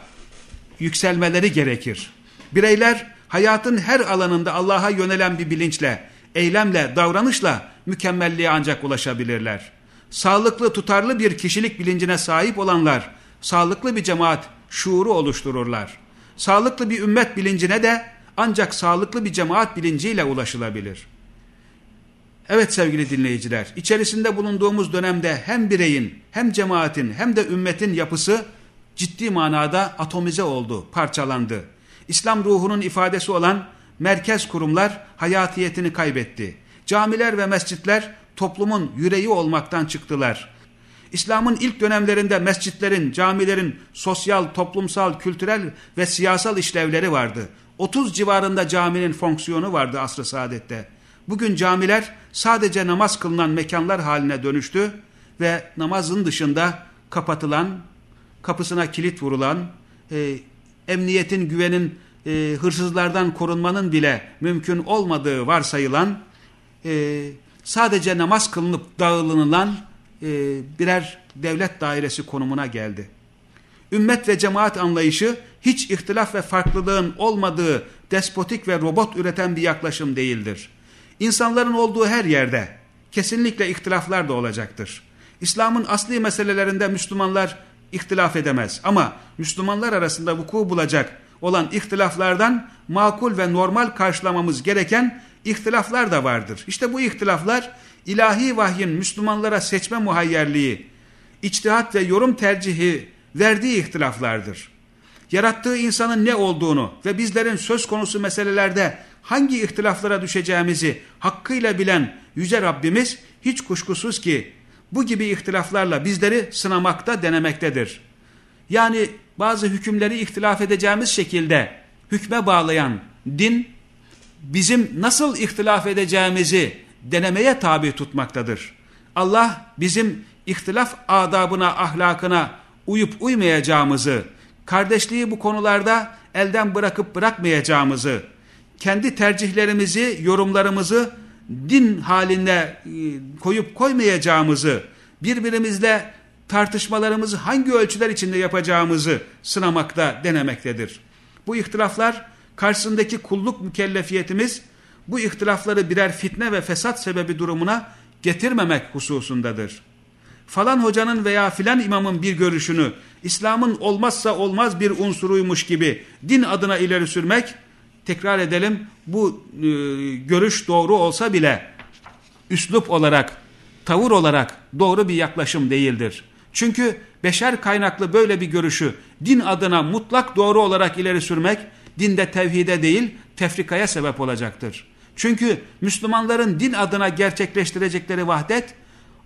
yükselmeleri gerekir. Bireyler hayatın her alanında Allah'a yönelen bir bilinçle, eylemle, davranışla mükemmelliğe ancak ulaşabilirler. Sağlıklı, tutarlı bir kişilik bilincine sahip olanlar, sağlıklı bir cemaat şuuru oluştururlar. Sağlıklı bir ümmet bilincine de ancak sağlıklı bir cemaat bilinciyle ulaşılabilir. Evet sevgili dinleyiciler, içerisinde bulunduğumuz dönemde hem bireyin, hem cemaatin, hem de ümmetin yapısı ciddi manada atomize oldu, parçalandı. İslam ruhunun ifadesi olan merkez kurumlar hayatiyetini kaybetti. Camiler ve mescitler toplumun yüreği olmaktan çıktılar. İslam'ın ilk dönemlerinde mescitlerin, camilerin sosyal, toplumsal, kültürel ve siyasal işlevleri vardı. 30 civarında caminin fonksiyonu vardı asr-ı saadette. Bugün camiler sadece namaz kılınan mekanlar haline dönüştü ve namazın dışında kapatılan, kapısına kilit vurulan, e, emniyetin, güvenin, e, hırsızlardan korunmanın bile mümkün olmadığı varsayılan, e, sadece namaz kılınıp dağılınılan e, birer devlet dairesi konumuna geldi. ümmet ve cemaat anlayışı hiç ihtilaf ve farklılığın olmadığı despotik ve robot üreten bir yaklaşım değildir. İnsanların olduğu her yerde kesinlikle ihtilaflar da olacaktır. İslam'ın asli meselelerinde Müslümanlar ihtilaf edemez ama Müslümanlar arasında vuku bulacak olan ihtilaflardan makul ve normal karşılamamız gereken ihtilaflar da vardır. İşte bu ihtilaflar ilahi vahyin Müslümanlara seçme muhayyerliği, içtihat ve yorum tercihi verdiği ihtilaflardır. Yarattığı insanın ne olduğunu ve bizlerin söz konusu meselelerde hangi ihtilaflara düşeceğimizi hakkıyla bilen Yüce Rabbimiz hiç kuşkusuz ki bu gibi ihtilaflarla bizleri sınamakta denemektedir. Yani bazı hükümleri ihtilaf edeceğimiz şekilde hükme bağlayan din bizim nasıl ihtilaf edeceğimizi denemeye tabi tutmaktadır. Allah bizim ihtilaf adabına, ahlakına uyup uymayacağımızı, kardeşliği bu konularda elden bırakıp bırakmayacağımızı, kendi tercihlerimizi, yorumlarımızı din haline e, koyup koymayacağımızı, birbirimizle tartışmalarımızı hangi ölçüler içinde yapacağımızı sınamakta denemektedir. Bu ihtilaflar karşısındaki kulluk mükellefiyetimiz bu ihtilafları birer fitne ve fesat sebebi durumuna getirmemek hususundadır. Falan hocanın veya filan imamın bir görüşünü İslam'ın olmazsa olmaz bir unsuruymuş gibi din adına ileri sürmek, tekrar edelim bu e, görüş doğru olsa bile üslup olarak, tavır olarak doğru bir yaklaşım değildir. Çünkü beşer kaynaklı böyle bir görüşü din adına mutlak doğru olarak ileri sürmek, dinde tevhide değil tefrikaya sebep olacaktır. Çünkü Müslümanların din adına gerçekleştirecekleri vahdet,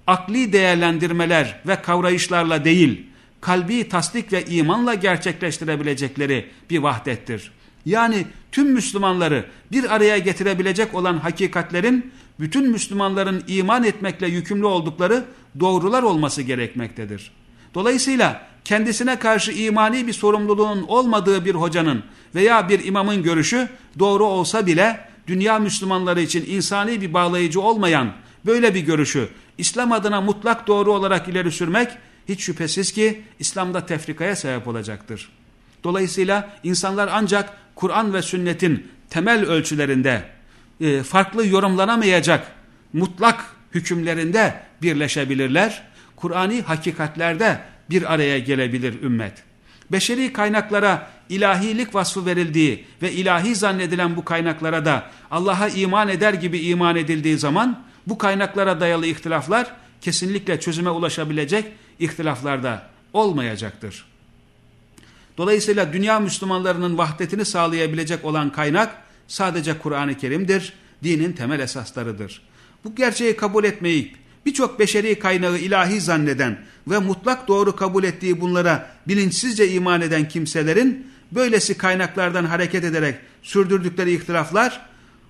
akli değerlendirmeler ve kavrayışlarla değil, kalbi tasdik ve imanla gerçekleştirebilecekleri bir vahdettir. Yani tüm Müslümanları bir araya getirebilecek olan hakikatlerin bütün Müslümanların iman etmekle yükümlü oldukları doğrular olması gerekmektedir. Dolayısıyla kendisine karşı imani bir sorumluluğun olmadığı bir hocanın veya bir imamın görüşü doğru olsa bile dünya Müslümanları için insani bir bağlayıcı olmayan böyle bir görüşü İslam adına mutlak doğru olarak ileri sürmek hiç şüphesiz ki İslam'da tefrikaya sebep olacaktır. Dolayısıyla insanlar ancak Kur'an ve sünnetin temel ölçülerinde e, farklı yorumlanamayacak mutlak hükümlerinde birleşebilirler. Kur'ani hakikatlerde bir araya gelebilir ümmet. Beşeri kaynaklara ilahilik vasfı verildiği ve ilahi zannedilen bu kaynaklara da Allah'a iman eder gibi iman edildiği zaman bu kaynaklara dayalı ihtilaflar kesinlikle çözüme ulaşabilecek ihtilaflarda olmayacaktır. Dolayısıyla dünya Müslümanlarının vahdetini sağlayabilecek olan kaynak sadece Kur'an-ı Kerim'dir, dinin temel esaslarıdır. Bu gerçeği kabul etmeyip birçok beşeri kaynağı ilahi zanneden ve mutlak doğru kabul ettiği bunlara bilinçsizce iman eden kimselerin böylesi kaynaklardan hareket ederek sürdürdükleri ihtilaflar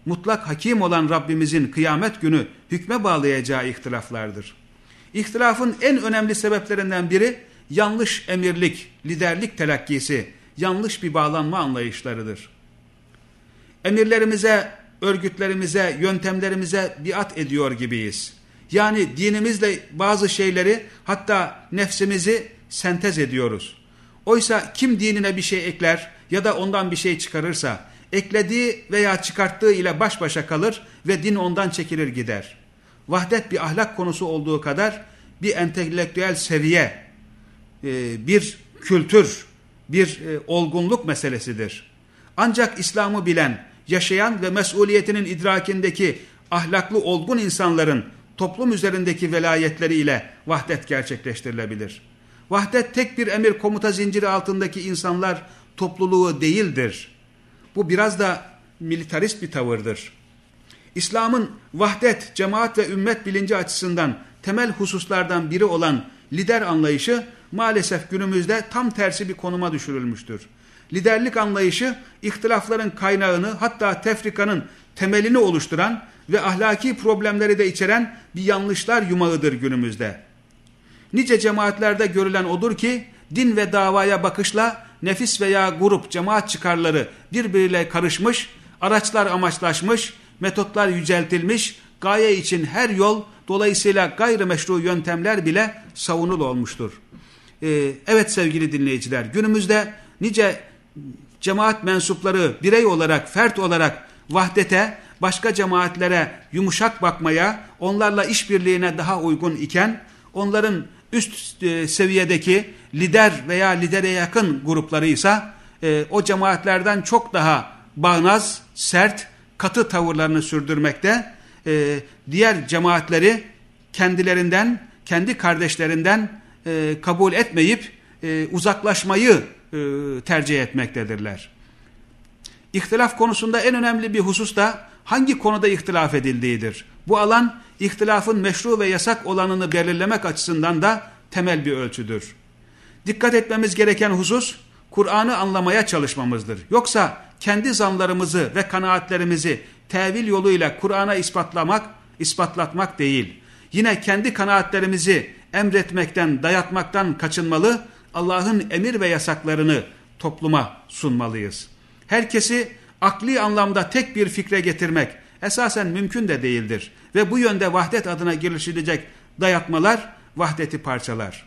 mutlak hakim olan Rabbimizin kıyamet günü hükme bağlayacağı ihtilaflardır. İhtilafın en önemli sebeplerinden biri yanlış emirlik, liderlik telakkisi, yanlış bir bağlanma anlayışlarıdır. Emirlerimize, örgütlerimize, yöntemlerimize biat ediyor gibiyiz. Yani dinimizle bazı şeyleri hatta nefsimizi sentez ediyoruz. Oysa kim dinine bir şey ekler ya da ondan bir şey çıkarırsa eklediği veya çıkarttığı ile baş başa kalır ve din ondan çekilir gider. Vahdet bir ahlak konusu olduğu kadar bir entelektüel seviye, e, bir kültür, bir e, olgunluk meselesidir. Ancak İslam'ı bilen, yaşayan ve mesuliyetinin idrakindeki ahlaklı olgun insanların toplum üzerindeki velayetleriyle vahdet gerçekleştirilebilir. Vahdet tek bir emir komuta zinciri altındaki insanlar topluluğu değildir. Bu biraz da militarist bir tavırdır. İslam'ın vahdet, cemaat ve ümmet bilinci açısından temel hususlardan biri olan lider anlayışı maalesef günümüzde tam tersi bir konuma düşürülmüştür. Liderlik anlayışı ihtilafların kaynağını hatta tefrikanın temelini oluşturan ve ahlaki problemleri de içeren bir yanlışlar yumağıdır günümüzde. Nice cemaatlerde görülen odur ki din ve davaya bakışla nefis veya grup cemaat çıkarları birbiriyle karışmış, araçlar amaçlaşmış, metotlar yüceltilmiş, gaye için her yol dolayısıyla gayrimeşru yöntemler bile savunul olmuştur. e, evet sevgili dinleyiciler günümüzde nice cemaat mensupları birey olarak, fert olarak vahdete, başka cemaatlere yumuşak bakmaya, onlarla işbirliğine daha uygun iken, onların üst e, seviyedeki lider veya lidere yakın grupları ise e, o cemaatlerden çok daha bağnaz, sert, katı tavırlarını sürdürmekte, e, diğer cemaatleri kendilerinden, kendi kardeşlerinden e, kabul etmeyip uzaklaşmayı tercih etmektedirler. İhtilaf konusunda en önemli bir husus da hangi konuda ihtilaf edildiğidir. Bu alan ihtilafın meşru ve yasak olanını belirlemek açısından da temel bir ölçüdür. Dikkat etmemiz gereken husus Kur'an'ı anlamaya çalışmamızdır. Yoksa kendi zanlarımızı ve kanaatlerimizi tevil yoluyla Kur'an'a ispatlamak, ispatlatmak değil. Yine kendi kanaatlerimizi emretmekten, dayatmaktan kaçınmalı, Allah'ın emir ve yasaklarını topluma sunmalıyız. Herkesi akli anlamda tek bir fikre getirmek esasen mümkün de değildir. Ve bu yönde vahdet adına girişilecek dayatmalar vahdeti parçalar.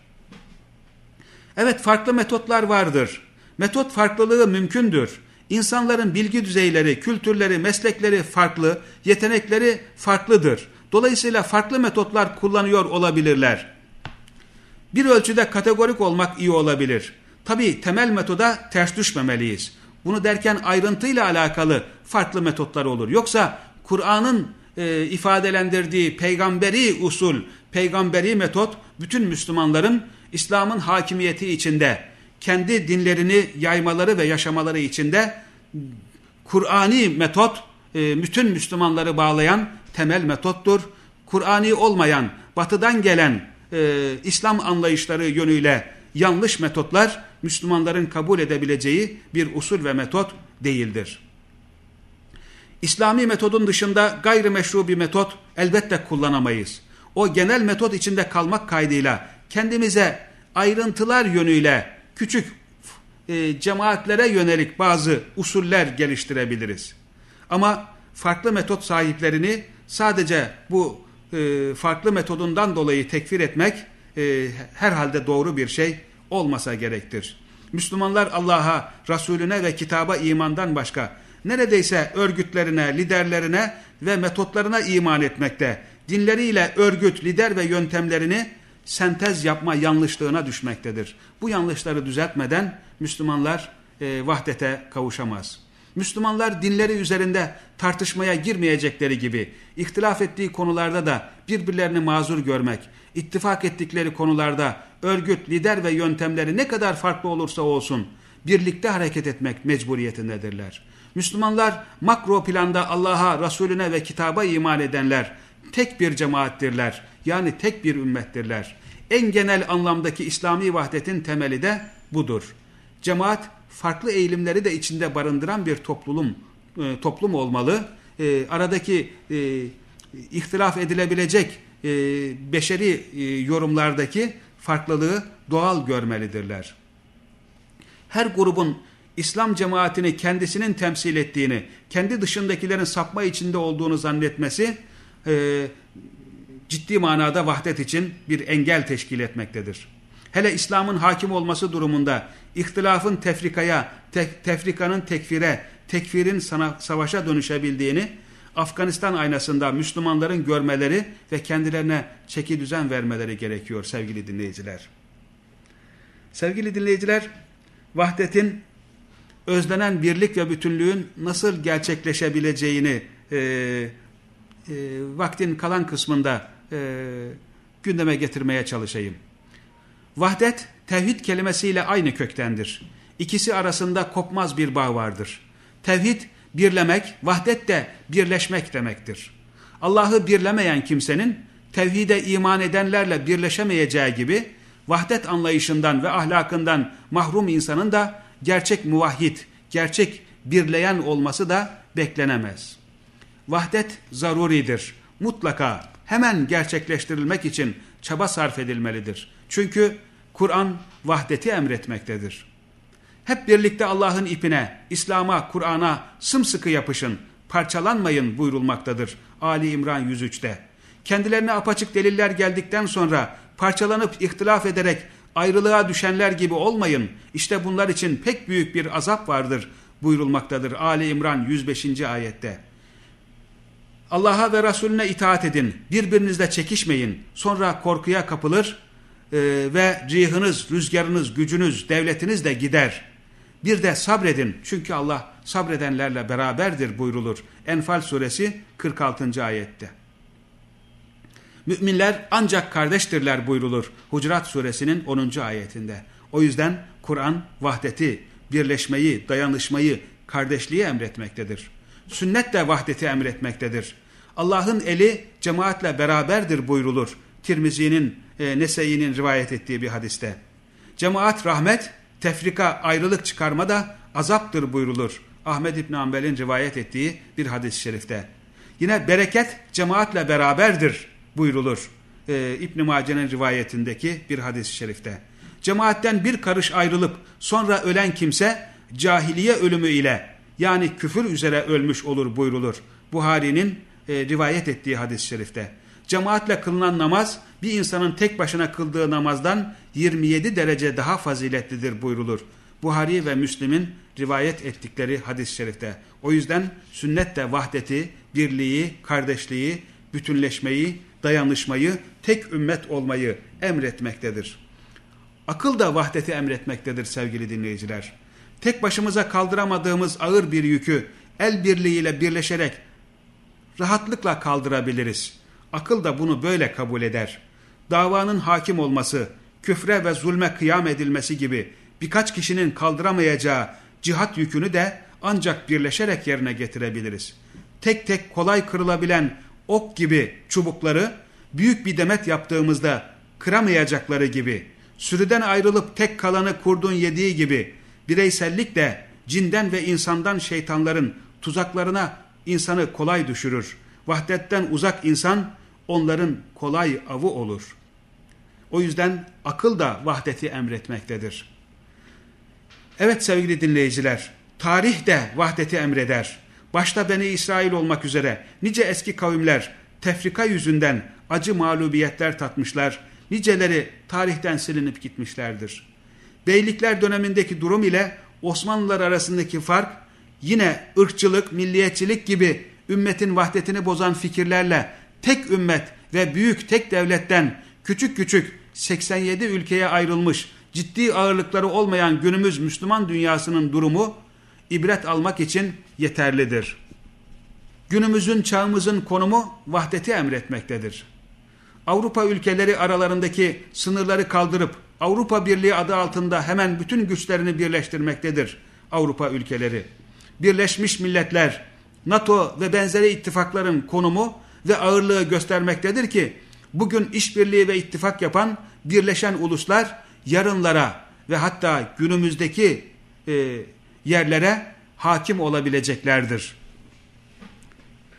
Evet farklı metotlar vardır. Metot farklılığı mümkündür. İnsanların bilgi düzeyleri, kültürleri, meslekleri farklı, yetenekleri farklıdır. Dolayısıyla farklı metotlar kullanıyor olabilirler. Bir ölçüde kategorik olmak iyi olabilir. Tabi temel metoda ters düşmemeliyiz. Bunu derken ayrıntıyla alakalı farklı metotlar olur. Yoksa Kur'an'ın e, ifadelendirdiği peygamberi usul, peygamberi metot bütün Müslümanların İslam'ın hakimiyeti içinde, kendi dinlerini yaymaları ve yaşamaları içinde Kur'ani metot e, bütün Müslümanları bağlayan temel metottur. Kur'ani olmayan, batıdan gelen e, İslam anlayışları yönüyle yanlış metotlar Müslümanların kabul edebileceği bir usul ve metot değildir. İslami metodun dışında gayrimeşru bir metot elbette kullanamayız. O genel metot içinde kalmak kaydıyla kendimize ayrıntılar yönüyle küçük e, cemaatlere yönelik bazı usuller geliştirebiliriz. Ama farklı metot sahiplerini sadece bu e, farklı metodundan dolayı tekfir etmek e, herhalde doğru bir şey olmasa gerektir. Müslümanlar Allah'a, Resulüne ve kitaba imandan başka neredeyse örgütlerine, liderlerine ve metotlarına iman etmekte, dinleriyle örgüt, lider ve yöntemlerini sentez yapma yanlışlığına düşmektedir. Bu yanlışları düzeltmeden Müslümanlar e, vahdete kavuşamaz. Müslümanlar dinleri üzerinde tartışmaya girmeyecekleri gibi ihtilaf ettiği konularda da birbirlerini mazur görmek, ittifak ettikleri konularda örgüt, lider ve yöntemleri ne kadar farklı olursa olsun birlikte hareket etmek mecburiyetindedirler. Müslümanlar makro planda Allah'a, Resulüne ve kitaba iman edenler tek bir cemaattirler. Yani tek bir ümmettirler. En genel anlamdaki İslami vahdetin temeli de budur. Cemaat farklı eğilimleri de içinde barındıran bir toplum e, toplum olmalı. E, aradaki e, ihtilaf edilebilecek e, beşeri e, yorumlardaki farklılığı doğal görmelidirler. Her grubun İslam cemaatini kendisinin temsil ettiğini, kendi dışındakilerin sapma içinde olduğunu zannetmesi e, ciddi manada vahdet için bir engel teşkil etmektedir. Hele İslam'ın hakim olması durumunda ihtilafın tefrikaya, te tefrikanın tekfire, tekfirin sana, savaşa dönüşebildiğini Afganistan aynasında Müslümanların görmeleri ve kendilerine çeki düzen vermeleri gerekiyor sevgili dinleyiciler. Sevgili dinleyiciler, vahdetin özlenen birlik ve bütünlüğün nasıl gerçekleşebileceğini e, e, vaktin kalan kısmında e, gündeme getirmeye çalışayım. Vahdet, tevhid kelimesiyle aynı köktendir. İkisi arasında kopmaz bir bağ vardır. Tevhid, birlemek, vahdet de birleşmek demektir. Allah'ı birlemeyen kimsenin, tevhide iman edenlerle birleşemeyeceği gibi, vahdet anlayışından ve ahlakından mahrum insanın da gerçek muvahhid, gerçek birleyen olması da beklenemez. Vahdet zaruridir. Mutlaka hemen gerçekleştirilmek için çaba sarf edilmelidir. Çünkü Kur'an vahdeti emretmektedir. Hep birlikte Allah'ın ipine, İslam'a, Kur'an'a sımsıkı yapışın, parçalanmayın buyurulmaktadır Ali İmran 103'te. Kendilerine apaçık deliller geldikten sonra parçalanıp ihtilaf ederek Ayrılığa düşenler gibi olmayın. İşte bunlar için pek büyük bir azap vardır buyurulmaktadır Ali İmran 105. ayette. Allah'a ve Resulüne itaat edin. Birbirinizle çekişmeyin. Sonra korkuya kapılır e, ve cihınız, rüzgarınız, gücünüz, devletiniz de gider. Bir de sabredin. Çünkü Allah sabredenlerle beraberdir buyrulur. Enfal suresi 46. ayette. Müminler ancak kardeştirler buyrulur. Hucurat suresinin 10. ayetinde. O yüzden Kur'an vahdeti, birleşmeyi, dayanışmayı, kardeşliği emretmektedir. Sünnet de vahdeti emretmektedir. Allah'ın eli cemaatle beraberdir buyrulur. Tirmizi'nin, e, Nese'inin rivayet ettiği bir hadiste. Cemaat rahmet, tefrika ayrılık çıkarma da azaptır buyrulur. Ahmed İbn Hanbel'in rivayet ettiği bir hadis-i şerifte. Yine bereket cemaatle beraberdir buyrulur. Ee, İbn-i Mace'nin rivayetindeki bir hadis-i şerifte. Cemaatten bir karış ayrılıp sonra ölen kimse cahiliye ölümü ile yani küfür üzere ölmüş olur buyrulur. Buhari'nin e, rivayet ettiği hadis-i şerifte. Cemaatle kılınan namaz bir insanın tek başına kıldığı namazdan 27 derece daha faziletlidir buyrulur. Buhari ve Müslim'in rivayet ettikleri hadis-i şerifte. O yüzden sünnet de vahdeti, birliği, kardeşliği, bütünleşmeyi, dayanışmayı, tek ümmet olmayı emretmektedir. Akıl da vahdeti emretmektedir sevgili dinleyiciler. Tek başımıza kaldıramadığımız ağır bir yükü el birliğiyle birleşerek rahatlıkla kaldırabiliriz. Akıl da bunu böyle kabul eder. Davanın hakim olması, küfre ve zulme kıyam edilmesi gibi birkaç kişinin kaldıramayacağı cihat yükünü de ancak birleşerek yerine getirebiliriz. Tek tek kolay kırılabilen ok gibi çubukları büyük bir demet yaptığımızda kıramayacakları gibi, sürüden ayrılıp tek kalanı kurdun yediği gibi, bireysellik de cinden ve insandan şeytanların tuzaklarına insanı kolay düşürür. Vahdetten uzak insan onların kolay avı olur. O yüzden akıl da vahdeti emretmektedir. Evet sevgili dinleyiciler, tarih de vahdeti emreder. Başta Beni İsrail olmak üzere nice eski kavimler tefrika yüzünden acı mağlubiyetler tatmışlar, niceleri tarihten silinip gitmişlerdir. Beylikler dönemindeki durum ile Osmanlılar arasındaki fark yine ırkçılık, milliyetçilik gibi ümmetin vahdetini bozan fikirlerle tek ümmet ve büyük tek devletten küçük küçük 87 ülkeye ayrılmış ciddi ağırlıkları olmayan günümüz Müslüman dünyasının durumu ibret almak için yeterlidir. Günümüzün çağımızın konumu vahdeti emretmektedir. Avrupa ülkeleri aralarındaki sınırları kaldırıp Avrupa Birliği adı altında hemen bütün güçlerini birleştirmektedir Avrupa ülkeleri. Birleşmiş Milletler, NATO ve benzeri ittifakların konumu ve ağırlığı göstermektedir ki bugün işbirliği ve ittifak yapan birleşen uluslar yarınlara ve hatta günümüzdeki e, yerlere hakim olabileceklerdir.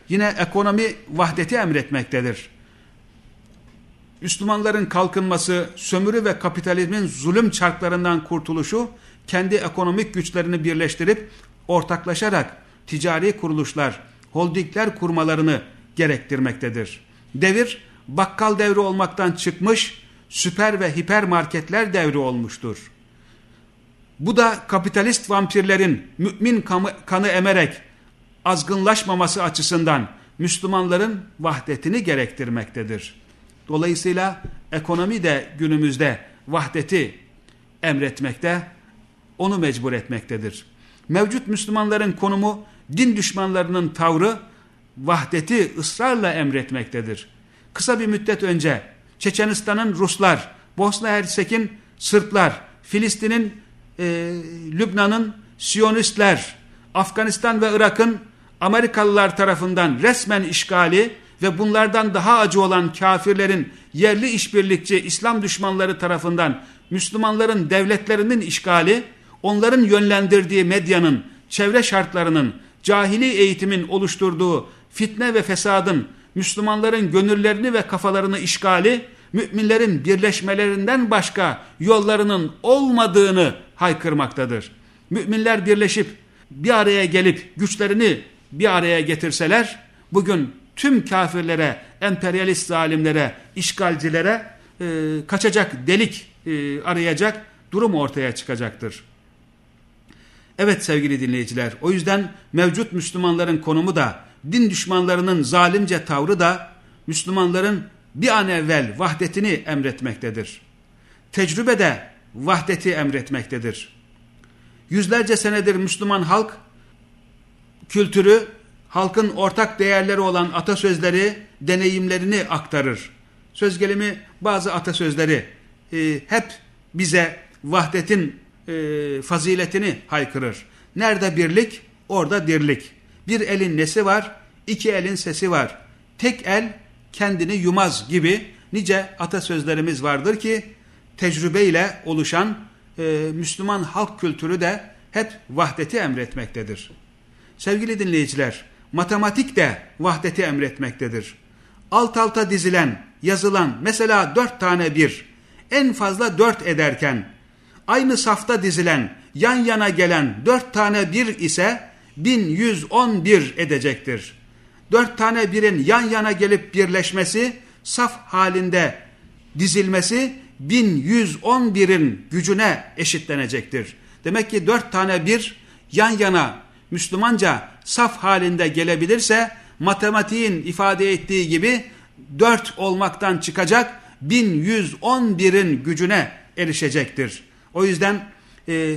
Yine ekonomi vahdeti emretmektedir. Müslümanların kalkınması, sömürü ve kapitalizmin zulüm çarklarından kurtuluşu, kendi ekonomik güçlerini birleştirip ortaklaşarak ticari kuruluşlar, holdingler kurmalarını gerektirmektedir. Devir, bakkal devri olmaktan çıkmış, süper ve hipermarketler devri olmuştur. Bu da kapitalist vampirlerin mümin kanı emerek azgınlaşmaması açısından Müslümanların vahdetini gerektirmektedir. Dolayısıyla ekonomi de günümüzde vahdeti emretmekte, onu mecbur etmektedir. Mevcut Müslümanların konumu, din düşmanlarının tavrı, vahdeti ısrarla emretmektedir. Kısa bir müddet önce Çeçenistan'ın Ruslar, Bosna Hersek'in Sırplar, Filistin'in e, Lübnan'ın Siyonistler, Afganistan ve Irak'ın Amerikalılar tarafından resmen işgali ve bunlardan daha acı olan kafirlerin yerli işbirlikçi İslam düşmanları tarafından Müslümanların devletlerinin işgali, onların yönlendirdiği medyanın, çevre şartlarının, cahili eğitimin oluşturduğu fitne ve fesadın Müslümanların gönüllerini ve kafalarını işgali, müminlerin birleşmelerinden başka yollarının olmadığını haykırmaktadır. Müminler birleşip bir araya gelip güçlerini bir araya getirseler bugün tüm kafirlere, emperyalist zalimlere, işgalcilere e, kaçacak delik e, arayacak durum ortaya çıkacaktır. Evet sevgili dinleyiciler o yüzden mevcut Müslümanların konumu da din düşmanlarının zalimce tavrı da Müslümanların bir an evvel vahdetini emretmektedir. Tecrübe de vahdeti emretmektedir. Yüzlerce senedir Müslüman halk kültürü, halkın ortak değerleri olan atasözleri, deneyimlerini aktarır. Söz gelimi bazı atasözleri e, hep bize vahdetin e, faziletini haykırır. Nerede birlik, orada dirlik. Bir elin nesi var, iki elin sesi var. Tek el kendini yumaz gibi nice atasözlerimiz vardır ki tecrübeyle oluşan e, Müslüman halk kültürü de hep vahdeti emretmektedir. Sevgili dinleyiciler, matematik de vahdeti emretmektedir. Alt alta dizilen, yazılan mesela dört tane bir, en fazla dört ederken, aynı safta dizilen, yan yana gelen dört tane bir ise 1111 edecektir. Dört tane birin yan yana gelip birleşmesi, saf halinde dizilmesi 1111'in gücüne eşitlenecektir. Demek ki dört tane bir yan yana Müslümanca saf halinde gelebilirse matematiğin ifade ettiği gibi dört olmaktan çıkacak 1111'in gücüne erişecektir. O yüzden e,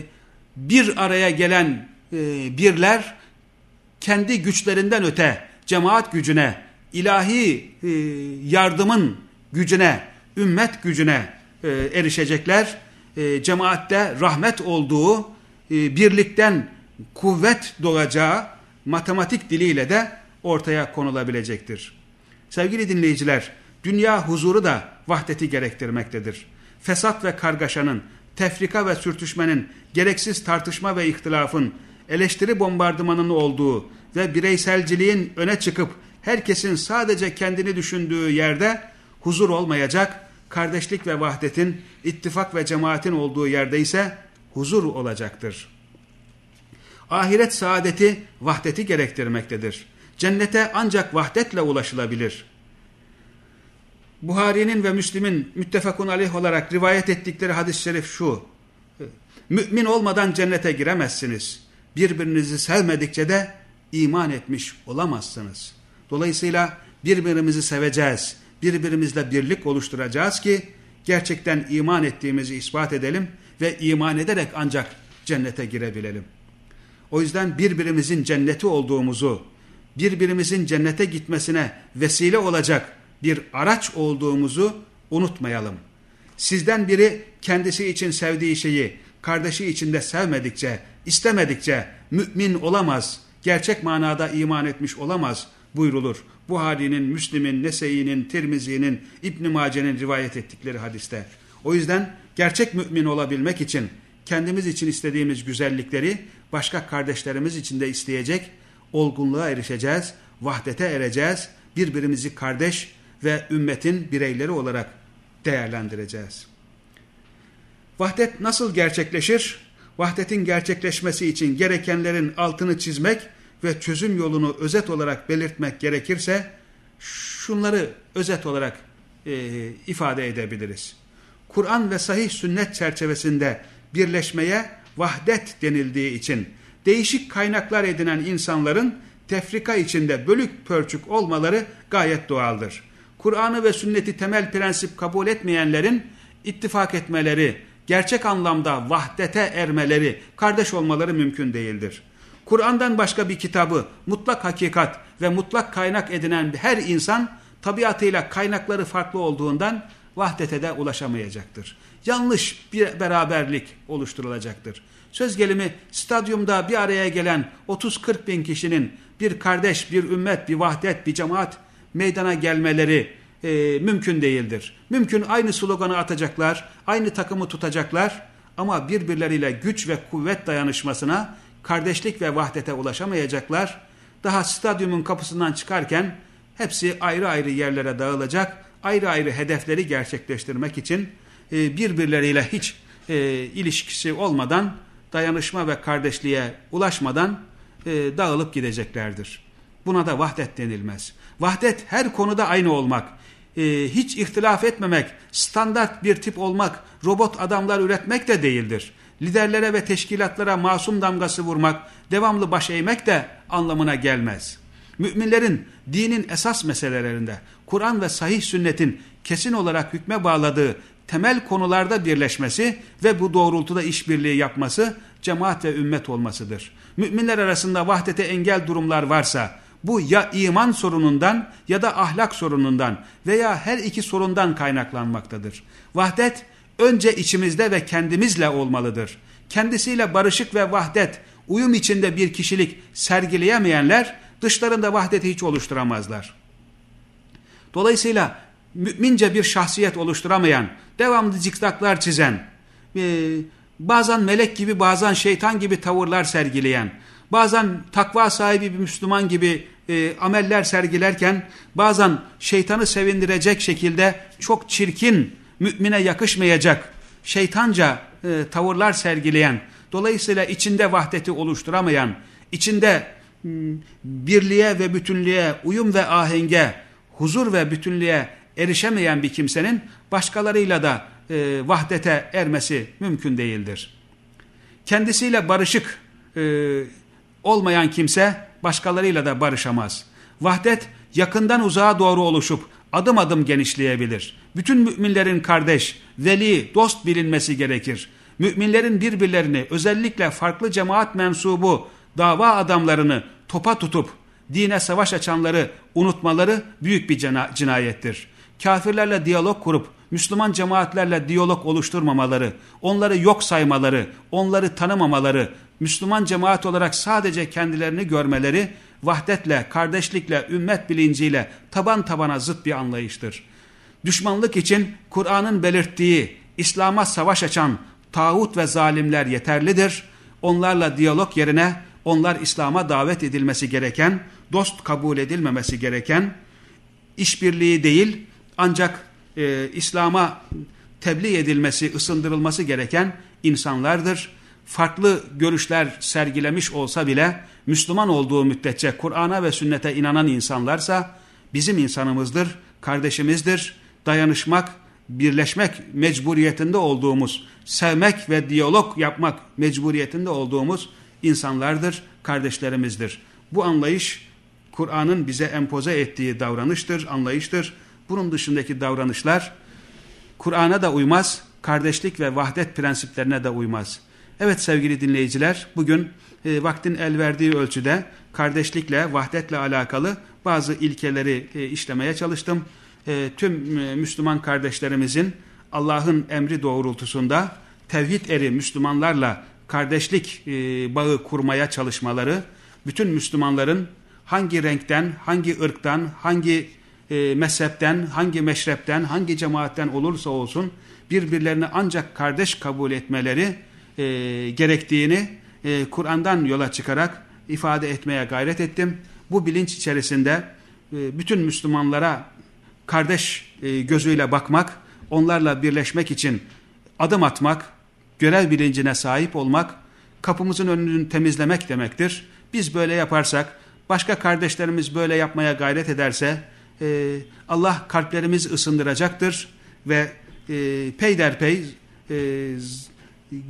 bir araya gelen e, birler kendi güçlerinden öte cemaat gücüne, ilahi e, yardımın gücüne, ümmet gücüne e, erişecekler. E, cemaatte rahmet olduğu, birlikten kuvvet doğacağı matematik diliyle de ortaya konulabilecektir. Sevgili dinleyiciler, dünya huzuru da vahdeti gerektirmektedir. Fesat ve kargaşanın, tefrika ve sürtüşmenin, gereksiz tartışma ve ihtilafın, eleştiri bombardımanının olduğu ve bireyselciliğin öne çıkıp herkesin sadece kendini düşündüğü yerde huzur olmayacak, kardeşlik ve vahdetin, ittifak ve cemaatin olduğu yerde ise huzur olacaktır. Ahiret saadeti vahdeti gerektirmektedir. Cennete ancak vahdetle ulaşılabilir. Buhari'nin ve Müslim'in müttefakun aleyh olarak rivayet ettikleri hadis-i şerif şu. Mümin olmadan cennete giremezsiniz. Birbirinizi sevmedikçe de iman etmiş olamazsınız. Dolayısıyla birbirimizi seveceğiz. Birbirimizle birlik oluşturacağız ki gerçekten iman ettiğimizi ispat edelim ve iman ederek ancak cennete girebilelim. O yüzden birbirimizin cenneti olduğumuzu, birbirimizin cennete gitmesine vesile olacak bir araç olduğumuzu unutmayalım. Sizden biri kendisi için sevdiği şeyi kardeşi için de sevmedikçe, istemedikçe mümin olamaz, gerçek manada iman etmiş olamaz buyrulur. Buhari'nin, Müslim'in, Nese'inin, Tirmizi'nin, İbn-i Mace'nin rivayet ettikleri hadiste. O yüzden gerçek mümin olabilmek için kendimiz için istediğimiz güzellikleri başka kardeşlerimiz için de isteyecek, olgunluğa erişeceğiz, vahdete ereceğiz, birbirimizi kardeş ve ümmetin bireyleri olarak değerlendireceğiz. Vahdet nasıl gerçekleşir? Vahdetin gerçekleşmesi için gerekenlerin altını çizmek ve çözüm yolunu özet olarak belirtmek gerekirse şunları özet olarak e, ifade edebiliriz. Kur'an ve sahih sünnet çerçevesinde birleşmeye vahdet denildiği için değişik kaynaklar edinen insanların tefrika içinde bölük pörçük olmaları gayet doğaldır. Kur'an'ı ve sünneti temel prensip kabul etmeyenlerin ittifak etmeleri, gerçek anlamda vahdete ermeleri, kardeş olmaları mümkün değildir. Kur'an'dan başka bir kitabı mutlak hakikat ve mutlak kaynak edinen her insan tabiatıyla kaynakları farklı olduğundan vahdete de ulaşamayacaktır. Yanlış bir beraberlik oluşturulacaktır. Söz gelimi stadyumda bir araya gelen 30-40 bin kişinin bir kardeş, bir ümmet, bir vahdet, bir cemaat meydana gelmeleri e, mümkün değildir. Mümkün aynı sloganı atacaklar, aynı takımı tutacaklar ama birbirleriyle güç ve kuvvet dayanışmasına, kardeşlik ve vahdete ulaşamayacaklar. Daha stadyumun kapısından çıkarken hepsi ayrı ayrı yerlere dağılacak, ayrı ayrı hedefleri gerçekleştirmek için e, birbirleriyle hiç e, ilişkisi olmadan, dayanışma ve kardeşliğe ulaşmadan e, dağılıp gideceklerdir. Buna da vahdet denilmez. Vahdet her konuda aynı olmak, hiç ihtilaf etmemek, standart bir tip olmak, robot adamlar üretmek de değildir. Liderlere ve teşkilatlara masum damgası vurmak, devamlı baş eğmek de anlamına gelmez. Müminlerin dinin esas meselelerinde Kur'an ve sahih sünnetin kesin olarak hükme bağladığı temel konularda birleşmesi ve bu doğrultuda işbirliği yapması cemaat ve ümmet olmasıdır. Müminler arasında vahdete engel durumlar varsa bu ya iman sorunundan ya da ahlak sorunundan veya her iki sorundan kaynaklanmaktadır. Vahdet önce içimizde ve kendimizle olmalıdır. Kendisiyle barışık ve vahdet, uyum içinde bir kişilik sergileyemeyenler dışlarında vahdeti hiç oluşturamazlar. Dolayısıyla mümince bir şahsiyet oluşturamayan, devamlı zikzaklar çizen, e, bazen melek gibi bazen şeytan gibi tavırlar sergileyen, bazen takva sahibi bir Müslüman gibi e, ameller sergilerken bazen şeytanı sevindirecek şekilde çok çirkin, mümine yakışmayacak, şeytanca e, tavırlar sergileyen, dolayısıyla içinde vahdeti oluşturamayan, içinde hmm, birliğe ve bütünlüğe, uyum ve ahenge, huzur ve bütünlüğe erişemeyen bir kimsenin başkalarıyla da e, vahdete ermesi mümkün değildir. Kendisiyle barışık e, olmayan kimse başkalarıyla da barışamaz. Vahdet yakından uzağa doğru oluşup adım adım genişleyebilir. Bütün müminlerin kardeş, veli, dost bilinmesi gerekir. Müminlerin birbirlerini özellikle farklı cemaat mensubu, dava adamlarını topa tutup dine savaş açanları unutmaları büyük bir cinayettir. Kafirlerle diyalog kurup Müslüman cemaatlerle diyalog oluşturmamaları, onları yok saymaları, onları tanımamaları, Müslüman cemaat olarak sadece kendilerini görmeleri, vahdetle, kardeşlikle, ümmet bilinciyle taban tabana zıt bir anlayıştır. Düşmanlık için Kur'an'ın belirttiği İslam'a savaş açan tağut ve zalimler yeterlidir. Onlarla diyalog yerine onlar İslam'a davet edilmesi gereken, dost kabul edilmemesi gereken, işbirliği değil ancak e, İslam'a tebliğ edilmesi, ısındırılması gereken insanlardır. Farklı görüşler sergilemiş olsa bile Müslüman olduğu müddetçe Kur'an'a ve sünnete inanan insanlarsa bizim insanımızdır, kardeşimizdir. Dayanışmak, birleşmek mecburiyetinde olduğumuz, sevmek ve diyalog yapmak mecburiyetinde olduğumuz insanlardır, kardeşlerimizdir. Bu anlayış Kur'an'ın bize empoze ettiği davranıştır, anlayıştır. Bunun dışındaki davranışlar Kur'an'a da uymaz, kardeşlik ve vahdet prensiplerine de uymaz. Evet sevgili dinleyiciler, bugün e, vaktin el verdiği ölçüde kardeşlikle, vahdetle alakalı bazı ilkeleri e, işlemeye çalıştım. E, tüm e, Müslüman kardeşlerimizin Allah'ın emri doğrultusunda tevhid eri Müslümanlarla kardeşlik e, bağı kurmaya çalışmaları, bütün Müslümanların hangi renkten, hangi ırktan, hangi e, mezhepten, hangi meşrepten, hangi cemaatten olursa olsun birbirlerini ancak kardeş kabul etmeleri e, gerektiğini e, Kur'an'dan yola çıkarak ifade etmeye gayret ettim. Bu bilinç içerisinde e, bütün Müslümanlara kardeş e, gözüyle bakmak, onlarla birleşmek için adım atmak, görev bilincine sahip olmak, kapımızın önünü temizlemek demektir. Biz böyle yaparsak, başka kardeşlerimiz böyle yapmaya gayret ederse, e, Allah kalplerimizi ısındıracaktır ve e, peyderpey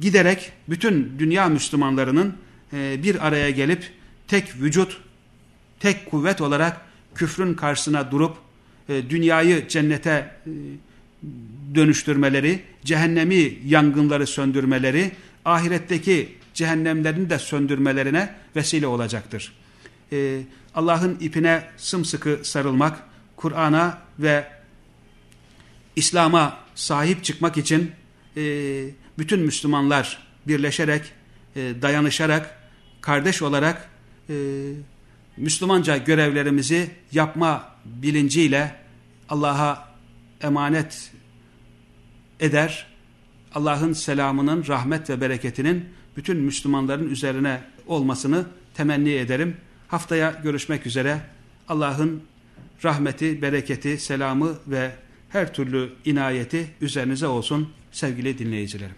giderek bütün dünya Müslümanlarının bir araya gelip tek vücut, tek kuvvet olarak küfrün karşısına durup e, dünyayı cennete e, dönüştürmeleri, cehennemi yangınları söndürmeleri, ahiretteki cehennemlerini de söndürmelerine vesile olacaktır. E, Allah'ın ipine sımsıkı sarılmak, Kur'an'a ve İslam'a sahip çıkmak için bütün Müslümanlar birleşerek, dayanışarak, kardeş olarak Müslümanca görevlerimizi yapma bilinciyle Allah'a emanet eder. Allah'ın selamının, rahmet ve bereketinin bütün Müslümanların üzerine olmasını temenni ederim. Haftaya görüşmek üzere. Allah'ın rahmeti, bereketi, selamı ve her türlü inayeti üzerinize olsun sevgili dinleyicilerim.